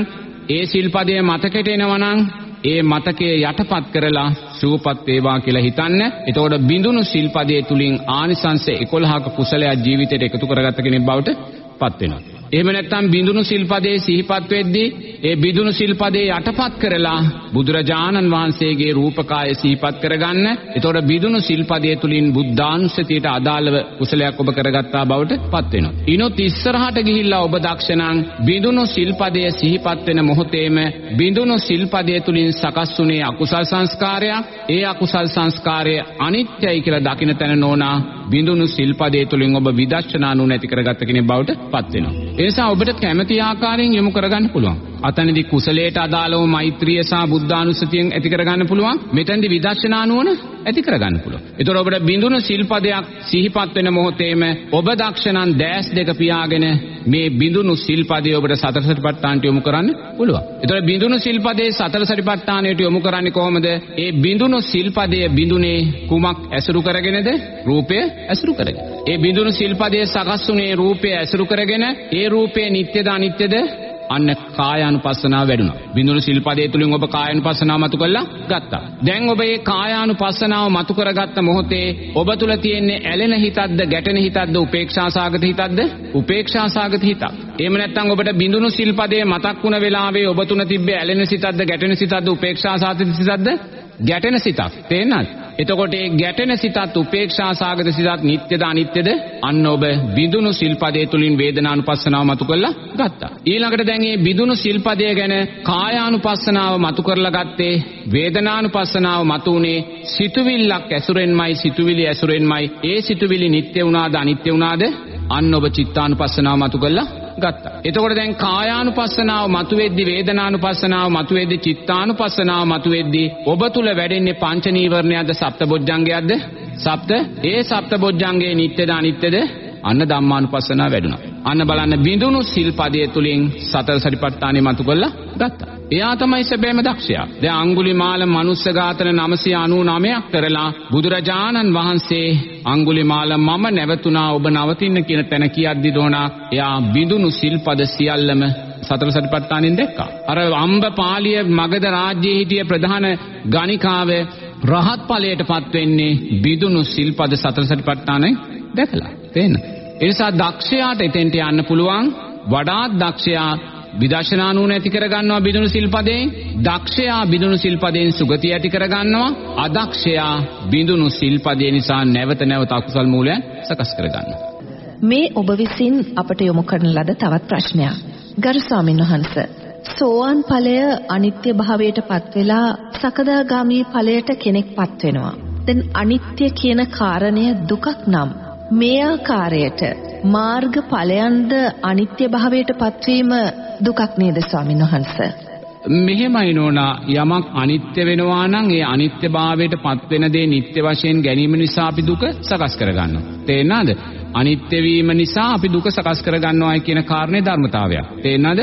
ඒ සිල්පදය මතකයට එනවනම් ඒ මතකයේ යටපත් කරලා සූපත් වේවා කියලා හිතන්න. එතකොට බිඳුණු සිල්පදයේ තුලින් ආනිසංස 11ක කුසලයක් ජීවිතයට එකතු කරගත්ත කෙනෙක් බවට පත් වෙනවා. එහෙම නැත්නම් බිඳුණු සිල්පදේ සිහිපත් වෙද්දී ඒ බිඳුණු සිල්පදේ යටපත් කරලා බුදුරජාණන් වහන්සේගේ රූපකාය සිහිපත් කරගන්න. එතකොට බිඳුණු සිල්පදයේ තුලින් බුද්ධානුස්සතියට අදාළව කුසලයක් ඔබ කරගත්තා බවට පත් වෙනවා. ඊනොත් ඉස්සරහට ගිහිල්ලා ඔබ දක්ෂණං බිඳුණු සිල්පදයේ සිහිපත් වෙන මොහොතේම බිඳුණු සිල්පදයේ තුලින් සකස් වුණේ අකුසල් සංස්කාරයක්. ඒ අකුසල් සංස්කාරය අනිත්‍යයි කියලා දකින තැන නෝනා බිඳුණු සිල්පදයේ තුලින් ඔබ විදර්ශනා නුවණ ඇති කරගත්ත කෙනෙක් බවට පත් වෙනවා. ඒ නිසා ඔබට කැමැති ආකාරයෙන් යොමු කරගන්න පුළුවන්. අතනදී කුසලයට අදාළව මෛත්‍රිය සහ බුද්ධානුස්සතියෙන් ඇති කරගන්න පුළුවන්. මෙතෙන්දී විදර්ශනා නුවණ ඇති කරගන්න පුළුවන්. ඒතර ඔබට බිඳුණු සිල්පදයක් සිහිපත් වෙන මොහොතේම ඔබ දක්ෂණන් දැස් දෙක පියාගෙන මේ බිඳුණු සිල්පදේ ඔබට සතර සතිපට්ඨානට යොමු කරන්න පුළුවන්. ඒතර බිඳුණු සිල්පදේ සතර සතිපට්ඨානයට යොමු කරන්නේ කොහොමද? ඒ බිඳුණු සිල්පදයේ බිඳුනේ කුමක් ඇසුරු කරගෙනද? රූපය ඇසුරු කරගෙන. ඒ බිඳුණු සිල්පදයේ සකස් වුණේ රූපය ඇසුරු කරගෙන ඒ රූපය නිට්ටයද අනිත්‍යද අන්න කායානුපස්සනාව වැඩුණා. බිඳුණු සිල්පදයේ තුලින් ඔබ කායානුපස්සනාව මතු කළා ගත්තා. දැන් ඔබ මේ කායානුපස්සනාව මතු කරගත්ත මොහොතේ ඔබ තුල තියෙන්නේ ඇලෙන හිතක්ද ගැටෙන හිතක්ද උපේක්ෂාසගත හිතක්ද? උපේක්ෂාසගත හිතක්. එහෙම නැත්නම් ඔබට බිඳුණු සිල්පදයේ මතක් වුණ වෙලාවේ ඔබ තුන තිබ්බේ ඇලෙන සිතක්ද ගැටෙන සිතක්ද උපේක්ෂාසගත සිතක්ද? ගැටෙන සිතක්. තේන්නත්? එතකොට ඒ ගැටෙන සිතත් උපේක්ෂා සාගත සිතත් නිට්ටයද අනිත්‍යද? අන්න ඔබ බිඳුණු සිල්පදයේ තුලින් වේදනානුපස්සනාව මතු කරලා ගත්තා. ඊළඟට දැන් මේ බිඳුණු සිල්පදය ගැන කායානුපස්සනාව මතු කරලා ගත්තේ වේදනානුපස්සනාව මතු උනේ සිතුවිල්ලක් ඇසුරෙන්මයි සිතුවිලි ඇසුරෙන්මයි. ඒ සිතුවිලි නිට්ටය වුණාද අනිත්‍ය වුණාද? අන්න ඔබ චිත්තානුපස්සනාව මතු කරලා ගත්තා. එතකොට දැන් කායානුපස්සනාව මතුවෙද්දි වේදනානුපස්සනාව මතුවෙද්දි චිත්තානුපස්සනාව මතුවෙද්දි ඔබ තුල වැඩෙන්නේ පංච නීවරණයක්ද සප්තබොජ්ජංගයක්ද? සප්ත ඒ සප්තබොජ්ජංගේ නිට්ටයද අනිත්‍යද? අන්න ධම්මානුපස්සනාව වැඩුණා. අන්න බලන්න බිඳුණු සිල්පදයේ තුලින් සතර සතිපට්ඨානෙ මතු කරලා ගත්තා. එයා තමයි සැබෑම දක්ෂයා. දැන් අඟුලිමාල මනුස්ස ඝාතන 999ක් කරලා බුදුරජාණන් වහන්සේ අඟුලිමාල මම නැවතුණා ඔබ නවතින්න කියන තැන කියද්දි දෝනා එයා බිඳුණු සිල්පද සියල්ලම සතර සතිපට්ඨානෙන් දැක්කා. අර අම්බ පාලිය මගධ රාජ්‍යයේ හිටිය ප්‍රධාන ගණිකාව රහත් ඵලයටපත් වෙන්නේ බිඳුණු සිල්පද සතර සතිපට්ඨානෙන් දැකලා. තේන්න. ඒ නිසා දක්ෂයාට එතෙන්ට යන්න පුළුවන් වඩාත් දක්ෂයා විදර්ශනා නුවණ ඇති කරගන්නවා බිදුණු සිල්පදයෙන් දක්ෂයා බිදුණු සිල්පදයෙන් සුගතිය ඇති කරගන්නවා අදක්ෂයා බිදුණු සිල්පදේ නිසා නැවත නැවත අකුසල් මූලයන් සකස් කරගන්නවා. මේ ඔබ විසින් අපට යොමු කරන ලද තවත් ප්‍රශ්නයක්. ගරු ස්වාමීන් වහන්ස සෝවාන් ඵලය අනිත්‍ය භාවයට පත් වෙලා සකදාගාමී ඵලයට කෙනෙක්පත් වෙනවා දැන් අනිත්‍ය කියන කාරණය දුකක් නම් මේ ආකාරයට මාර්ග ඵලයන්ද අනිත්‍ය භාවයට පත්වීම දුකක් නේද ස්වාමීන් වහන්ස? මෙහෙමයි නෝනා යමක් අනිත්‍ය වෙනවා නම් ඒ අනිත්‍යභාවයට පත් වෙන දේ නිට්ටය වශයෙන් ගැනීම නිසා අපි දුක සකස් කරගන්නවා. තේරෙනවද? අනිත්‍ය වීම නිසා අපි දුක සකස් කරගන්නවායි කියන කාරණේ ධර්මතාවයක්. තේරෙනවද?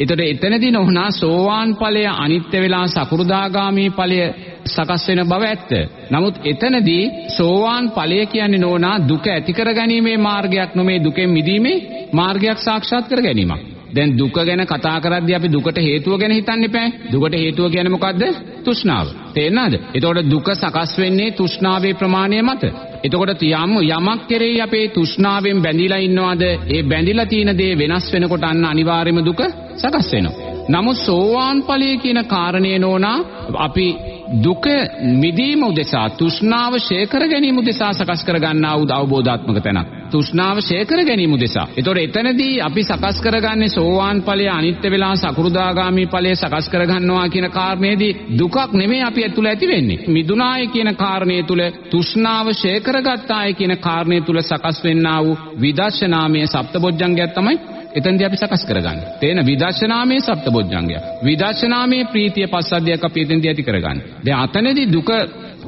එතකොට එතනදී නොහනා සෝවාන් ඵලය අනිත්‍ය වෙලා සකුරුදාගාමී ඵලය සකස් වෙන බව ඇත්ත. නමුත් එතනදී සෝවාන් ඵලය කියන්නේ නෝනා දුක ඇති කරගැනීමේ මාර්ගයක් නොමේ දුකෙන් මිදීමේ මාර්ගයක් සාක්ෂාත් කර ගැනීමක්. දැන් දුක ගැන කතා කරද්දී අපි දුකට හේතුව ගැන හිතන්න එපා. දුකට හේතුව කියන්නේ මොකද්ද? තෘෂ්ණාව. තේරෙනවද? එතකොට දුක සකස් වෙන්නේ තෘෂ්ණාවේ ප්‍රමාණය මත. එතකොට යම් යමක් කෙරෙහි අපේ තෘෂ්ණාවෙන් බැඳිලා ඉන්නවද? ඒ බැඳිලා තියෙන දේ වෙනස් වෙනකොට අන්න අනිවාර්යයෙන්ම දුක සකස් වෙනවා. නමුත් සෝවාන් ඵලයේ කියන කාරණේ නෝනා අපි දුක මිදීම උදෙසා තෘෂ්ණාව ෂේ කර ගැනීම උදෙසා සකස් කර ගන්නා වූ අවබෝධාත්මක තැනක්. තෘෂ්ණාව ෂේ කර ගැනීම උදෙසා. ඒතකොට එතනදී අපි සකස් කරගන්නේ සෝවාන් ඵලය අනිත්‍ය වෙලා සකෘදාගාමි ඵලය සකස් කර ගන්නවා කියන කාරණේදී දුකක් නෙමෙයි අපි ඇතුළ ඇති වෙන්නේ. මිදුනාය කියන කාරණේ තුල තෘෂ්ණාව ෂේ කරගත්තාය කියන කාරණේ තුල සකස් වෙන්නා වූ විදර්ශනාමය සප්තබොජ්ජංගයක් තමයි එතෙන්දී අපි සකස් කරගන්නේ. තේන විදර්ශනාමේ සප්තබොජ්ජංගය. විදර්ශනාමේ ප්‍රීතිය පස්සද්ධියක් අපි එතෙන්දී ඇති කරගන්නේ. දැන් අතනදී දුක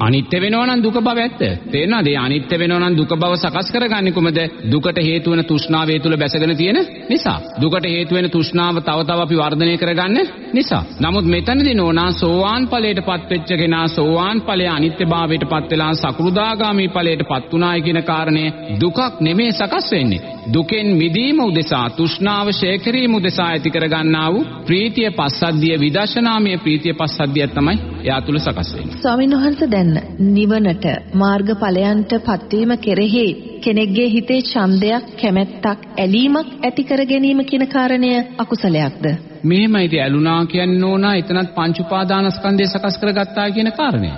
අනිත්‍ය වෙනවා නම් දුක බව ඇත්ත. තේරෙනවද? ඒ අනිත්‍ය වෙනවා නම් දුක බව සකස් කරගන්නේ කොහොමද? දුකට හේතු වෙන තෘෂ්ණාවේ තුල බැසගෙන තියෙන නිසා. දුකට හේතු වෙන තෘෂ්ණාව තව තව අපි වර්ධනය කරගන්න නිසා. නමුත් මෙතනදී නෝනා සෝවාන් ඵලයටපත් වෙච්ච කෙනා සෝවාන් ඵලය අනිත්‍යභාවයටපත් වෙලා සකෘදාගාමි ඵලයටපත් උනායි කියන කාරණය දුකක් නෙමේ සකස් වෙන්නේ. දුකෙන් මිදීම උදෙසා තෘෂ්ණාව ෂේ කිරීම උදෙසා ඇති කරගන්නා වූ ප්‍රීතිය පස්සද්ධිය විදර්ශනාමය ප්‍රීතිය පස්සද්ධිය තමයි එයා තුල සකස් වෙන්නේ. ස්වාමීන් වහන්සේ දැන් නිවනට මාර්ගඵලයන්ට පත්වීම කෙරෙහි කෙනෙක්ගේ හිතේ ඡන්දයක් කැමැත්තක් ඇලීමක් ඇති කර ගැනීම කියන කාරණය අකුසලයක්ද? මෙහෙමයි ඉතින් ඇලුනා කියන්නේ නෝනා එතනත් පංච උපාදානස්කන්ධය සකස් කරගත්තා කියන කාරණය.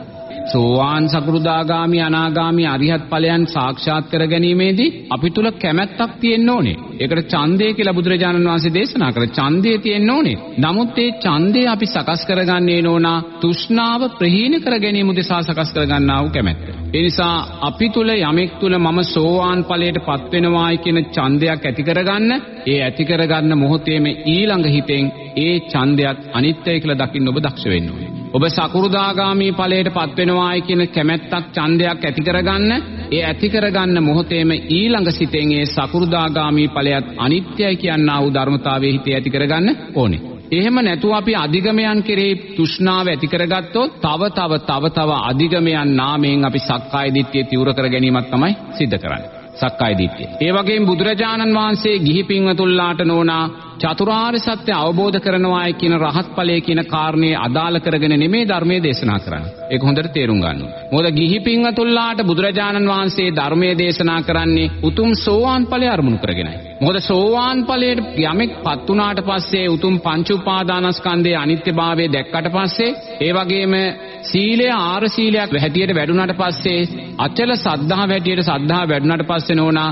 සෝවාන් සකෘදාගාමි අනාගාමි අරිහත් ඵලයන් සාක්ෂාත් කර ගැනීමේදී අපි තුල කැමැත්තක් තියෙන්න ඕනේ. ඒකට ඡන්දය කියලා බුදුරජාණන් වහන්සේ දේශනා කළා. ඡන්දය තියෙන්න ඕනේ. නමුත් ඒ ඡන්දය අපි සකස් කරගන්නේ නෝනා තෘෂ්ණාව ප්‍රහීන කර ගැනීම උදෙසා සකස් කරගන්නා වූ කැමැත්ත. ඒ නිසා අපි තුල යමෙක් තුල මම සෝවාන් ඵලයටපත් වෙනවායි කියන ඡන්දයක් ඇති කරගන්න, ඒ ඇති කරගන්න මොහොතේම ඊළඟ හිතෙන් ඒ ඡන්දයත් අනිත්‍යයි කියලා දකින්න ඔබ දක්ෂ වෙන්න ඕනේ. ඔබ සකුරුදාගාමි ඵලයටපත් වෙනවායි කියන කැමැත්තක් ඡන්දයක් ඇති කරගන්න ඒ ඇති කරගන්න මොහොතේම ඊළඟ සිතෙන් ඒ සකුරුදාගාමි ඵලයත් අනිත්‍යයි කියනා වූ ධර්මතාවයේ හිතේ ඇති කරගන්න ඕනේ. එහෙම නැතුව අපි අධිගමයන් කෙරෙහි තෘෂ්ණාව ඇති කරගත්තොත් තව තව තව තව අධිගමයන් නාමයෙන් අපි සක්කාය දිට්ඨිය තිවුර කර ගැනීමක් තමයි සිද්ධ කරන්නේ. සක්කාය දිට්ඨිය. ඒ වගේම බුදුරජාණන් වහන්සේ ගිහි පින්වතුන්ලාට නෝනා චතුරාර්ය සත්‍ය අවබෝධ කරනවායි කියන රහත් ඵලයේ කියන කාරණේ අදාළ කරගෙන නෙමේ ධර්මයේ දේශනා කරන්නේ. ඒක හොඳට තේරුම් ගන්න ඕනේ. මොකද ගිහි පින්වතුන්ලාට බුදුරජාණන් වහන්සේ ධර්මයේ දේශනා කරන්නේ උතුම් සෝවාන් ඵලය අරමුණු කරගෙනයි. මොකද සෝවාන් ඵලයට යමෙක්පත් වුණාට පස්සේ උතුම් පංච උපාදානස්කන්ධයේ අනිත්‍යභාවය දැක්කට පස්සේ ඒ වගේම සීලය ආර සීලයක් හැටියට වැඩුණාට පස්සේ අචල සද්ධා හැටියට සද්ධා වැඩුණාට පස්සේ නෝනා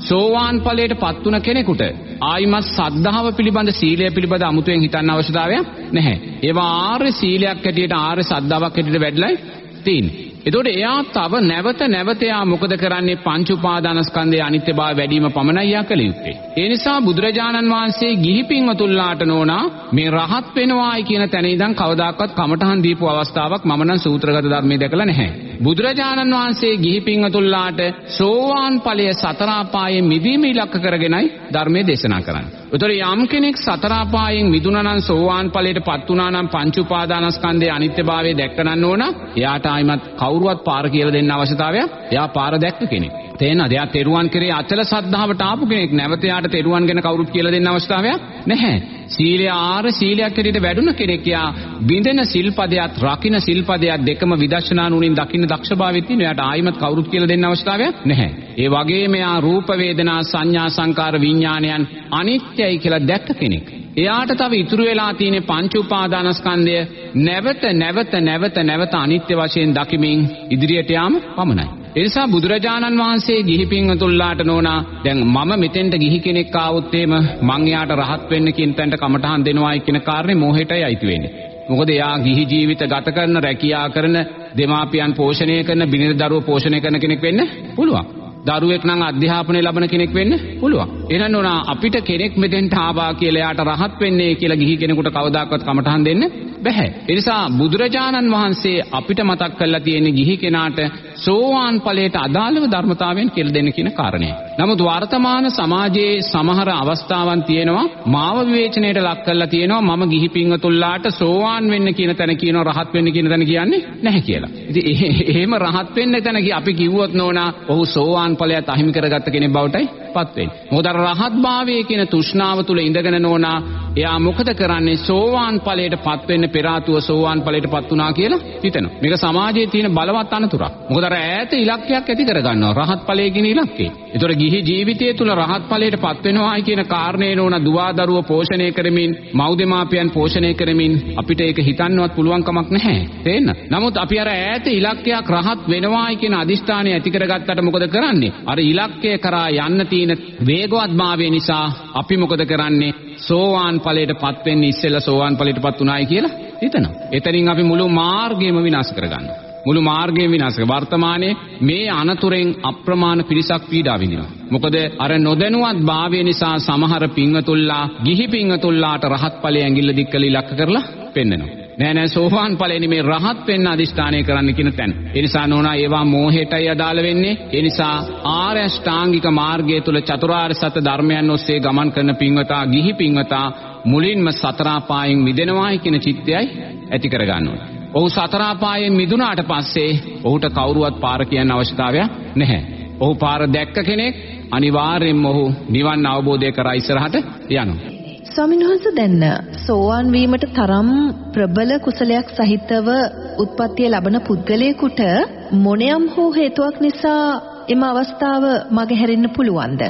සෝවාන් ඵලයට පත් වුණ කෙනෙකුට ආයිමත් සද්ධාව පිළිබඳ සීලය පිළිබඳ අමුතුවෙන් හිතන්න අවශ්‍යතාවයක් නැහැ. ඒවා ආර්ය සීලයක් හැටියට ආර්ය සද්ධාාවක් හැටියට වැඩිලා තියෙන්නේ. එතකොට එයා තව නැවත නැවත එයා මොකද කරන්නේ පංච උපාදානස්කන්ධයේ අනිත්‍යභාවය වැඩිම පමණයි යා කළ යුත්තේ. ඒ නිසා බුදුරජාණන් වහන්සේ ගිහි පින්වතුන්ලාට නෝනා මේ රහත් වෙනවායි කියන තැන ඉඳන් කවදාකවත් කමඨහන් දීපු අවස්ථාවක් මම නම් සූත්‍රගත ධර්මයේ දැකලා නැහැ. බුදුරජාණන් වහන්සේ ගිහි පින්වතුන්ලාට සෝවාන් ඵලය සතර අපායේ මිදීම ඉලක්ක කරගෙනයි ධර්මයේ දේශනා කරන්නේ. උතර යම් කෙනෙක් සතර අපායෙන් මිදුණා නම් සෝවාන් ඵලයට පත් වුණා නම් පංච උපාදානස්කන්ධයේ අනිත්‍යභාවය දැක්කනන්න ඕන. එයාට ආයිමත් කවුරුවත් පාර කියලා දෙන්න අවශ්‍යතාවයක්. එයා පාර දැක්ක කෙනෙක්. තේනද? එයා තෙරුවන් කෙරේ අචල සද්ධාවට ආපු කෙනෙක්. නැවත යාට තෙරුවන් ගැන කවුරුත් කියලා දෙන්න අවශ්‍යතාවයක් නැහැ. සීලය ආර සීලයක් හැටියට වැඩුණ කෙනෙක් යා බින්දෙන සිල්පදයක් රකින්න සිල්පදයක් දෙකම විදර්ශනා නුනින් දකින්න දක්ෂභාවය තියෙන. එයාට ආයිමත් කවුරුත් කියලා දෙන්න අවශ්‍යතාවයක් නැහැ. ඒ වගේම යා රූප වේදනා සංඥා සංකාර විඥානයන් අනිත්‍යයි කියලා දැක්ක කෙනෙක්. එයාට තව ඉතුරු වෙලා තියෙන පංච උපාදානස්කන්ධය නැවත නැවත නැවත නැවත අනිත්‍ය වශයෙන් දකිමින් ඉදිරියට යාම පමණයි. ඒ නිසා බුදුරජාණන් වහන්සේ ගිහි පින්වතුන්ලාට නෝනා දැන් මම මෙතෙන්ට ගිහි කෙනෙක් ආවොත් එහෙම මං එයාට රහත් වෙන්න කියන තැනට කමටහන් දෙනවායි කියන කාරණේ මොහෙටයි අයිති වෙන්නේ. මොකද එයා ගිහි ජීවිත ගත කරන රැකියා කරන දෙමාපියන් පෝෂණය කරන බිනර දරුවෝ පෝෂණය කරන කෙනෙක් වෙන්න පුළුවන්. දරුවෙක් නම් අධ්‍යාපනය ලබන කෙනෙක් වෙන්න පුළුවන්. එහෙනම් නෝනා අපිට කෙනෙක් මෙතෙන්ට ආවා කියලා එයාට රහත් වෙන්නේ කියලා ගිහි කෙනෙකුට කවදාකවත් කමටහන් දෙන්න බැහැ. ඒ නිසා බුදුරජාණන් වහන්සේ අපිට මතක් කරලා තියෙන්නේ ගිහි කෙනාට සෝවාන් ඵලයට අදාළව ධර්මතාවයෙන් කියලා දෙන්න කියන කාරණය. නමුත් වර්තමාන සමාජයේ සමහර අවස්ථාවන් තියෙනවා මාව විවේචනයට ලක් කරලා තියෙනවා මම ගිහි පින්වතුන්ලාට සෝවාන් වෙන්න කියන තැන කියනවා රහත් වෙන්න කියන තැන කියන්නේ නැහැ කියලා. ඉතින් එහෙම රහත් වෙන්න තැන අපි කිව්වොත් නෝනා ඔහු සෝවාන් ඵලයට අහිමි කරගත්ත කෙනෙක් බවටයි පත් වෙන්නේ. මොකද රහත් භාවයේ කියන තෘෂ්ණාව තුල ඉඳගෙන නෝනා එයා මොකද කරන්නේ සෝවාන් ඵලයට පත් වෙන්න පෙර ආතුව සෝවාන් ඵලයට පත් වුණා කියලා හිතනවා. මේක සමාජයේ තියෙන බලවත් අනතුරක්. මොකද අර ඈත ඉලක්කයක් ඇති කරගන්නවා රහත් ඵලයේ කියන ඉලක්කේ. ඒතර ගිහි ජීවිතය තුල රහත් ඵලයට පත් වෙනවායි කියන කාරණේ නෝන දුවා දරුව පෝෂණය කරමින් මව් දෙමාපියන් පෝෂණය කරමින් අපිට ඒක හිතන්නවත් පුළුවන් කමක් නැහැ. තේන්න. නමුත් අපි අර ඈත ඉලක්කයක් රහත් වෙනවායි කියන අදිෂ්ඨානය ඇති කරගත්තට මොකද කරන්නේ? අර ඉලක්කය කරා යන්න තියෙන වේගවත්භාවය නිසා අපි මොකද කරන්නේ? සෝවාන් ඵලයට පත් වෙන්න ඉස්සෙල්ලා සෝවාන් ඵලයට පත් උනායි කියලා හිතනවා. එතනින් අපි මුළු මාර්ගයම විනාශ කරගන්නවා. මුළු මාර්ගයෙන් විනාශ වර්තමානයේ මේ අනතුරෙන් අප්‍රමාණ පිරිසක් පීඩා විඳිනවා. මොකද අර නොදැනුවත් භාවය නිසා සමහර පින්වතුල්ලා ගිහි පින්වතුල්ලාට රහත් ඵලය ඇඟිල්ල දික්කල ඉලක්ක කරලා පෙන්නනවා. නෑ නෑ සෝවාන් ඵලෙනි මේ රහත් වෙන්න අදිෂ්ඨානය කරන්න කියන තැන. ඒ නිසා නෝනා ඒවා මෝහයටයි අදාළ වෙන්නේ. ඒ නිසා ආර්ය ශ්‍රාංගික මාර්ගය තුල චතුරාර්ය සත්‍ය ධර්මයන් ඔස්සේ ගමන් කරන පින්වතා ගිහි පින්වතා මුලින්ම සතර පායෙන් මිදෙනවායි කියන චිත්තයයි ඇති කරගන්න ඕනේ. ඔහු සතර පායෙන් මිදුණාට පස්සේ ඔහුට කවුරුවත් පාර කියන්න අවශ්‍යතාවයක් නැහැ. ඔහු පාර දැක්ක කෙනෙක් අනිවාර්යෙන්ම ඔහු නිවන් අවබෝධය කරා ඉස්සරහට යනවා. ස්වාමීන් වහන්සේ දැන් සෝවාන් වීමට තරම් ප්‍රබල කුසලයක් සහිතව උත්පත්තිය ලබන පුද්ගලයෙකුට මොනියම් හෝ හේතුවක් නිසා එම අවස්ථාව මගහැරෙන්න පුළුවන්ද?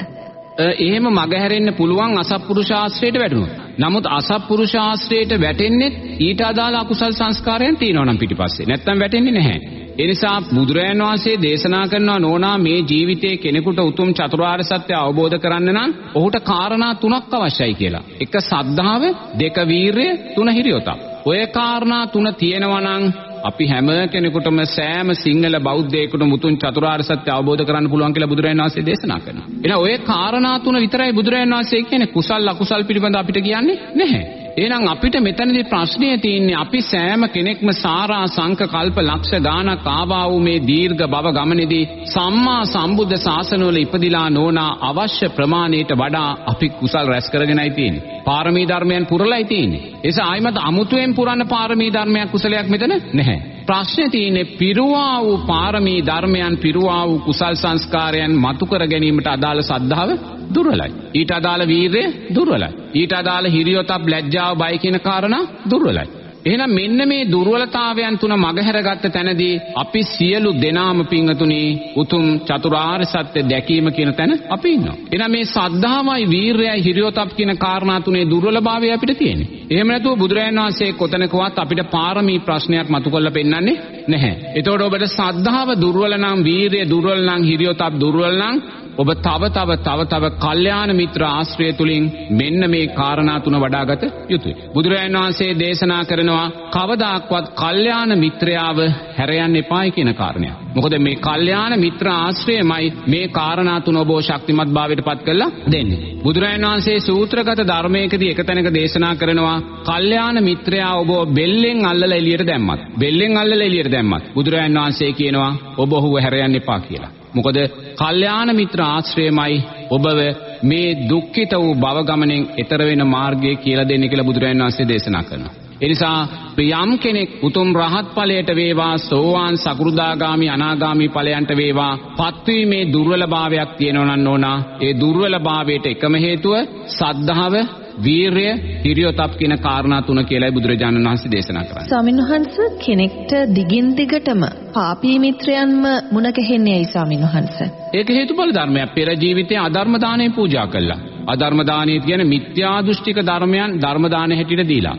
එහෙම මගහැරෙන්න පුළුවන් අසත්පුරුෂ ආශ්‍රයයට වැටුණොත්. නමුත් අසත්පුරුෂ ආශ්‍රයයට වැටෙන්නේ ඊට අදාළ අකුසල් සංස්කාරයන් තියෙනවා නම් පිටිපස්සේ. නැත්තම් වැටෙන්නේ නැහැ. ඒ නිසා බුදුරයන් වහන්සේ දේශනා කරනවා නෝනා මේ ජීවිතයේ කෙනෙකුට උතුම් චතුරාර්ය සත්‍ය අවබෝධ කරන්න නම් ඔහුට කාරණා තුනක් අවශ්‍යයි කියලා. එක සද්ධාව, දෙක වීරිය, තුන හිරියොතක්. ඔය කාරණා තුන තියෙනවා නම් අපි හැම කෙනෙකුටම සෑම සිංහල බෞද්ධයෙකුට මුතුන් චතුරාර්ය සත්‍ය අවබෝධ කරන්න පුළුවන් කියලා බුදුරජාණන් වහන්සේ දේශනා කරනවා. එහෙනම් ඔය කාරණා තුන විතරයි බුදුරජාණන් වහන්සේ කියන්නේ කුසල් අකුසල් පිළිබඳ අපිට කියන්නේ නැහැ. එහෙනම් අපිට මෙතනදී ප්‍රශ්නය තියෙන්නේ අපි සෑම කෙනෙක්ම සාරා සංක කල්ප ලක්ෂ ගානක් ආවා වූ මේ දීර්ඝ භව ගමනේදී සම්මා සම්බුද්ධ ශාසනවල ඉපදිලා නොනා අවශ්‍ය ප්‍රමාණයට වඩා අපි කුසල් රැස් කරගෙනයි තියෙන්නේ. පාරමී ධර්මයන් පුරලයි තියෙන්නේ. ඒස ආයිමත් අමුතුවෙන් පුරන්න පාරමී ධර්මයක් කුසලයක් මෙතන නැහැ. ප්‍රශ්නේ තියෙන්නේ පිරුවා වූ පාරමී ධර්මයන් පිරුවා වූ කුසල් සංස්කාරයන් මතු කර ගැනීමට අදාළ සද්ධාව දුර්වලයි. ඊට අදාළ වීරය දුර්වලයි. ඊට අදාළ හිරියොතප් ලැජ්ජාව බය කියන කාරණා දුර්වලයි. එහෙනම් මෙන්න මේ දුර්වලතාවයන් තුන මගහැරගත්ත තැනදී අපි සියලු දෙනාම පිංගතුනි උතුම් චතුරාර්ය සත්‍ය දැකීම කියන තැන අපි ඉන්නවා. එහෙනම් මේ සද්ධාමයි වීරයයි හිරියොතප් කියන කාරණා තුනේ දුර්වලභාවය අපිට තියෙන්නේ. එහෙම නැතුව බුදුරජාණන් වහන්සේ කොතනකවත් අපිට පාරමී ප්‍රශ්නයක් මතු කරලා පෙන්නන්නේ නැහැ. එතකොට ඔබට සද්ධාව දුර්වල නම් වීරිය දුර්වල නම් හිරියොතප් දුර්වල නම් ඔබ තව තව තව තව කල්යාණ මිත්‍ර ආශ්‍රය තුලින් මෙන්න මේ කාරණා තුන වඩාගත යුතුයි. බුදුරජාණන් වහන්සේ දේශනා කරනවා කවදාක්වත් කල්යාණ මිත්‍රයාව හැර යන්න එපායි කියන කාරණය. මොකද මේ කල්යාණ මිත්‍ර ආශ්‍රයමයි මේ කාරණා තුන ඔබ ශක්තිමත් භාවයට පත් කරලා දෙන්නේ. බුදුරජාණන් වහන්සේ සූත්‍රගත ධර්මයකදී එක තැනක දේශනා කරනවා කල්යාණ මිත්‍රයා ඔබ බෙල්ලෙන් අල්ලලා එළියට දැම්මත් බෙල්ලෙන් අල්ලලා එළියට දැම්මත් බුදුරජාණන් වහන්සේ කියනවා ඔබ ඔහුව හැර යන්න එපා කියලා. මොකද කල්යාණ මිත්‍ර ආශ්‍රයමයි ඔබව මේ දුක්ඛිත වූ භව ගමනෙන් එතර වෙන මාර්ගය කියලා දෙන්නේ කියලා බුදුරජාණන් වහන්සේ දේශනා කරනවා. එනිසා යම් කෙනෙක් උතුම් රහත් ඵලයට වේවා සෝවාන් සකෘදාගාමි අනාගාමි ඵලයන්ට වේවා පත්වීමේ දුර්වලභාවයක් තියෙනවා නම් ඕනා ඒ දුර්වලභාවයට එකම හේතුව සද්ධාව වීරය හිරියොතප් කියන කාරණා තුන කියලායි බුදුරජාණන් වහන්සේ දේශනා කරන්නේ. ස්වාමීන් වහන්සේ කෙනෙක්ට දිගින් දිගටම පාපී මිත්‍රයන්ම මුණ ගැහෙන්නේ ඇයි ස්වාමීන් වහන්සේ? ඒක හේතුඵල ධර්මයක්. පෙර ජීවිතයේ අධර්ම දාණය පූජා කළා. අධර්ම දාණය කියන්නේ මිත්‍යා දෘෂ්ටික ධර්මයන් ධර්ම දාන හැටියට දීලා.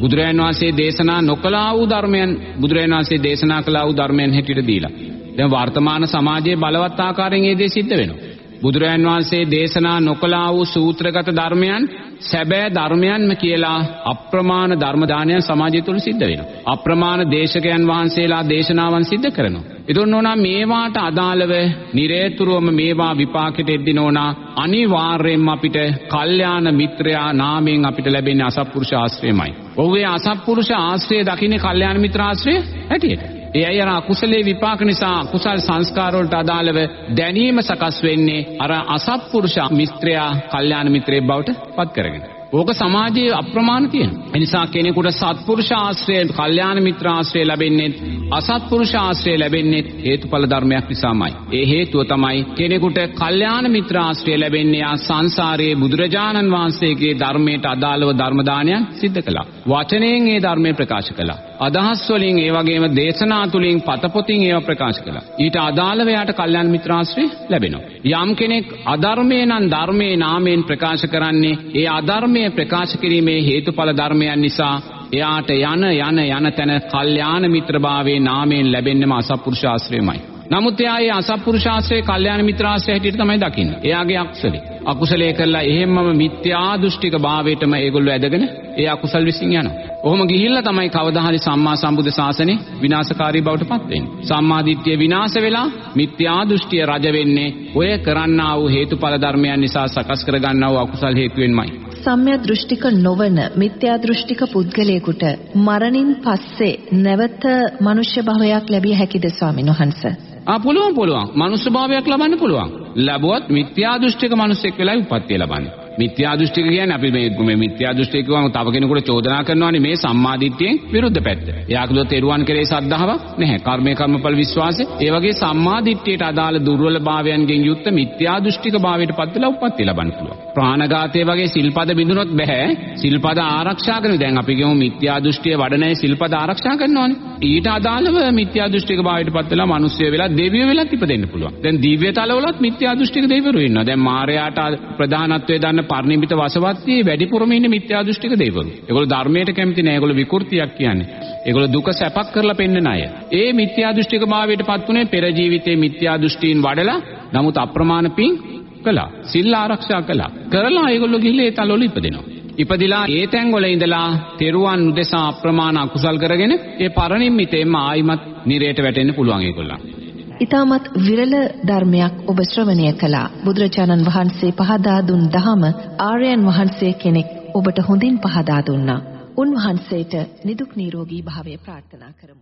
බුදුරජාණන් වහන්සේ දේශනා නොකළා වූ ධර්මයන් බුදුරජාණන් වහන්සේ දේශනා කළා වූ ධර්මයන් හැටියට දීලා. දැන් වර්තමාන සමාජයේ බලවත් ආකාරයෙන් මේ දේ සිද්ධ වෙනවා. බුදුරජාන් වහන්සේ දේශනා නොකළා වූ සූත්‍රගත ධර්මයන් සැබෑ ධර්මයන්ම කියලා අප්‍රමාණ ධර්ම දානයන් සමාජය තුළ සිද්ධ වෙනවා. අප්‍රමාණ දේශකයන් වහන්සේලා දේශනාවන් සිද්ධ කරනවා. ඉතින් නෝනා මේවාට අදාළව නිරේතුරුවම මේවා විපාකෙට එද්දි නෝනා අනිවාර්යයෙන්ම අපිට කල්යාණ මිත්‍රයා නාමයෙන් අපිට ලැබෙන්නේ අසත්පුරුෂ ආශ්‍රයමයි. ඔහුගේ අසත්පුරුෂ ආශ්‍රය දකින්නේ කල්යාණ මිත්‍ර ආශ්‍රය හැටියට. ඒ අය අර අකුසලේ විපාක නිසා කුසල් සංස්කාර වලට අදාළව දැනීම සකස් වෙන්නේ අර අසත්පුරුෂ මිත්‍රයා කල්යාණ මිත්‍රයෙක් බවට පත් කරගෙන. ඕක සමාජයේ අප්‍රමාණ තියෙන. ඒ නිසා කෙනෙකුට සත්පුරුෂ ආශ්‍රය, කල්යාණ මිත්‍ර ආශ්‍රය ලැබෙන්නේ අසත්පුරුෂ ආශ්‍රය ලැබෙන්නේ හේතුඵල ධර්මයක් නිසාමයි. ඒ හේතුව තමයි කෙනෙකුට කල්යාණ මිත්‍ර ආශ්‍රය ලැබෙන්නේ ආ සංසාරයේ බුදුරජාණන් වහන්සේගේ ධර්මයට අදාළව ධර්ම දානයන් සිද්ධ කළා. වචනයෙන් ඒ ධර්මය ප්‍රකාශ කළා. අදහස් වලින් ඒ වගේම දේශනා තුලින් පතපොතින් ඒවා ප්‍රකාශ කළා. ඊට අදාළව යාට කල්යාණ මිත්‍රාශ්‍රය ලැබෙනවා. යම් කෙනෙක් අධර්මයේ නම් ධර්මයේ නාමයෙන් ප්‍රකාශ කරන්නේ ඒ අධර්මයේ ප්‍රකාශ කිරීමේ හේතුඵල ධර්මයන් නිසා එයාට යන යන යන තැන කල්යාණ මිත්‍රභාවයේ නාමයෙන් ලැබෙන්නම අසත්පුරුෂාශ්‍රයමයි. නමුත් එයා ඒ අසත්පුරුෂාශ්‍රයේ කල්යාණ මිත්‍රාශ්‍රය හැටියට තමයි දකින්නේ. එයාගේ අකුසලේ. අකුසලයේ කළා එහෙම්මම මිත්‍යා දෘෂ්ටික භාවයටම ඒගොල්ලෝ ඇදගෙන ඒ අකුසල් විසින් යනවා. ඔහොම ගිහිල්ලා තමයි කවදා හරි සම්මා සම්බුද්ධ ශාසනේ විනාශකාරී බවට පත් වෙන්නේ. සම්මා දිට්ඨිය විනාශ වෙලා මිත්‍යා දෘෂ්ටිය රජ වෙන්නේ ඔය කරන්නා වූ හේතුඵල ධර්මයන් නිසා සකස් කරගන්නා වූ අකුසල් හේතුවෙන්මයි. සම්‍යක් දෘෂ්ටික නොවන මිත්‍යා දෘෂ්ටික පුද්ගලයෙකුට මරණින් පස්සේ නැවත මනුෂ්‍ය භවයක් ලැබිය හැකිද ස්වාමීන් වහන්සේ? ආ පුළුවන් පුළුවන්. මනුෂ්‍ය භාවයක් ලබන්න පුළුවන්. ලැබුවත් මිත්‍යා දෘෂ්ටික මිනිසෙක් වෙලා උපත්ති ලබන්නේ. මිත්‍යා දෘෂ්ටික කියන්නේ අපි මේ මේ මිත්‍යා දෘෂ්ටික කියවම තව කෙනෙකුට චෝදනා කරනවානේ මේ සම්මාදිට්ඨියෙන් විරුද්ධ පැත්ත. එයා කිව්වොත් එරුවන් කෙරේ සද්ධාාවක් නැහැ. කර්මයේ කර්මඵල විශ්වාසය. ඒ වගේ සම්මාදිට්ඨියට අදාළ දුර්වලභාවයන්ගෙන් යුක්ත මිත්‍යා දෘෂ්ටික භාවයට පත් වෙලා උපත්ති ලබන්න පුළුවන්. ප්‍රාණඝාතයේ වගේ සිල්පද බිඳුනොත් බෑ. සිල්පද ආරක්ෂා කරන දැන් අපි කියමු මිත්‍යා දෘෂ්ටිය වඩනයි සිල්පද ආරක්ෂා කරනවානේ. ඊට අදාළව මිත්‍යා දෘෂ්ටික භාවයට පත් වෙලා මිනිස්සු වෙලා දෙවියෝ වෙලත් ඉපදෙන්න පුළුවන්. දැන් දිව්‍ය තලවලත් මිත්‍යා දෘෂ්ටික දෙවිවරු ඉන්නවා. දැන් මාරයාට ප්‍රධානත්වයේ දන්න පරිනිමිත වසවත්තියේ වැඩිපුරම ඉන්නේ මිත්‍යා දෘෂ්ටික දෙවිවරු. ඒගොල්ලෝ ධර්මයට කැමති නෑ. ඒගොල්ලෝ විකෘතියක් කියන්නේ. ඒගොල්ලෝ දුක සැපක් කරලා පෙන්නන අය. ඒ මිත්‍යා දෘෂ්ටික භාවයට පත් උනේ පෙර ජීවිතේ මිත්‍යා දෘෂ්ටීන් වඩලා නමුත් අප්‍රමාණ පිං කළා. සිල් ආරක්ෂා කළා. කරලා ඒගොල්ලෝ ගිහිල්ලා ඒ තලවල ඉපදෙනවා. ඉපදිලා ඒ තැන්වල ඉඳලා තෙරුවන් උදෙසා අප්‍රමාණ අකුසල් කරගෙන ඒ පරිනිම්මිතේම ආයිමත් නිරේට වැටෙන්න පුළුවන් ඒගොල්ලන්. ඊටමත් විරල ධර්මයක් ඔබ ශ්‍රවණය කළා. බුදුරජාණන් වහන්සේ පහදා දුන් දහම ආර්යයන් වහන්සේ කෙනෙක් ඔබට හොඳින් පහදා දුන්නා. උන්වහන්සේට නිදුක් නිරෝගී භාවය ප්‍රාර්ථනා කරමු.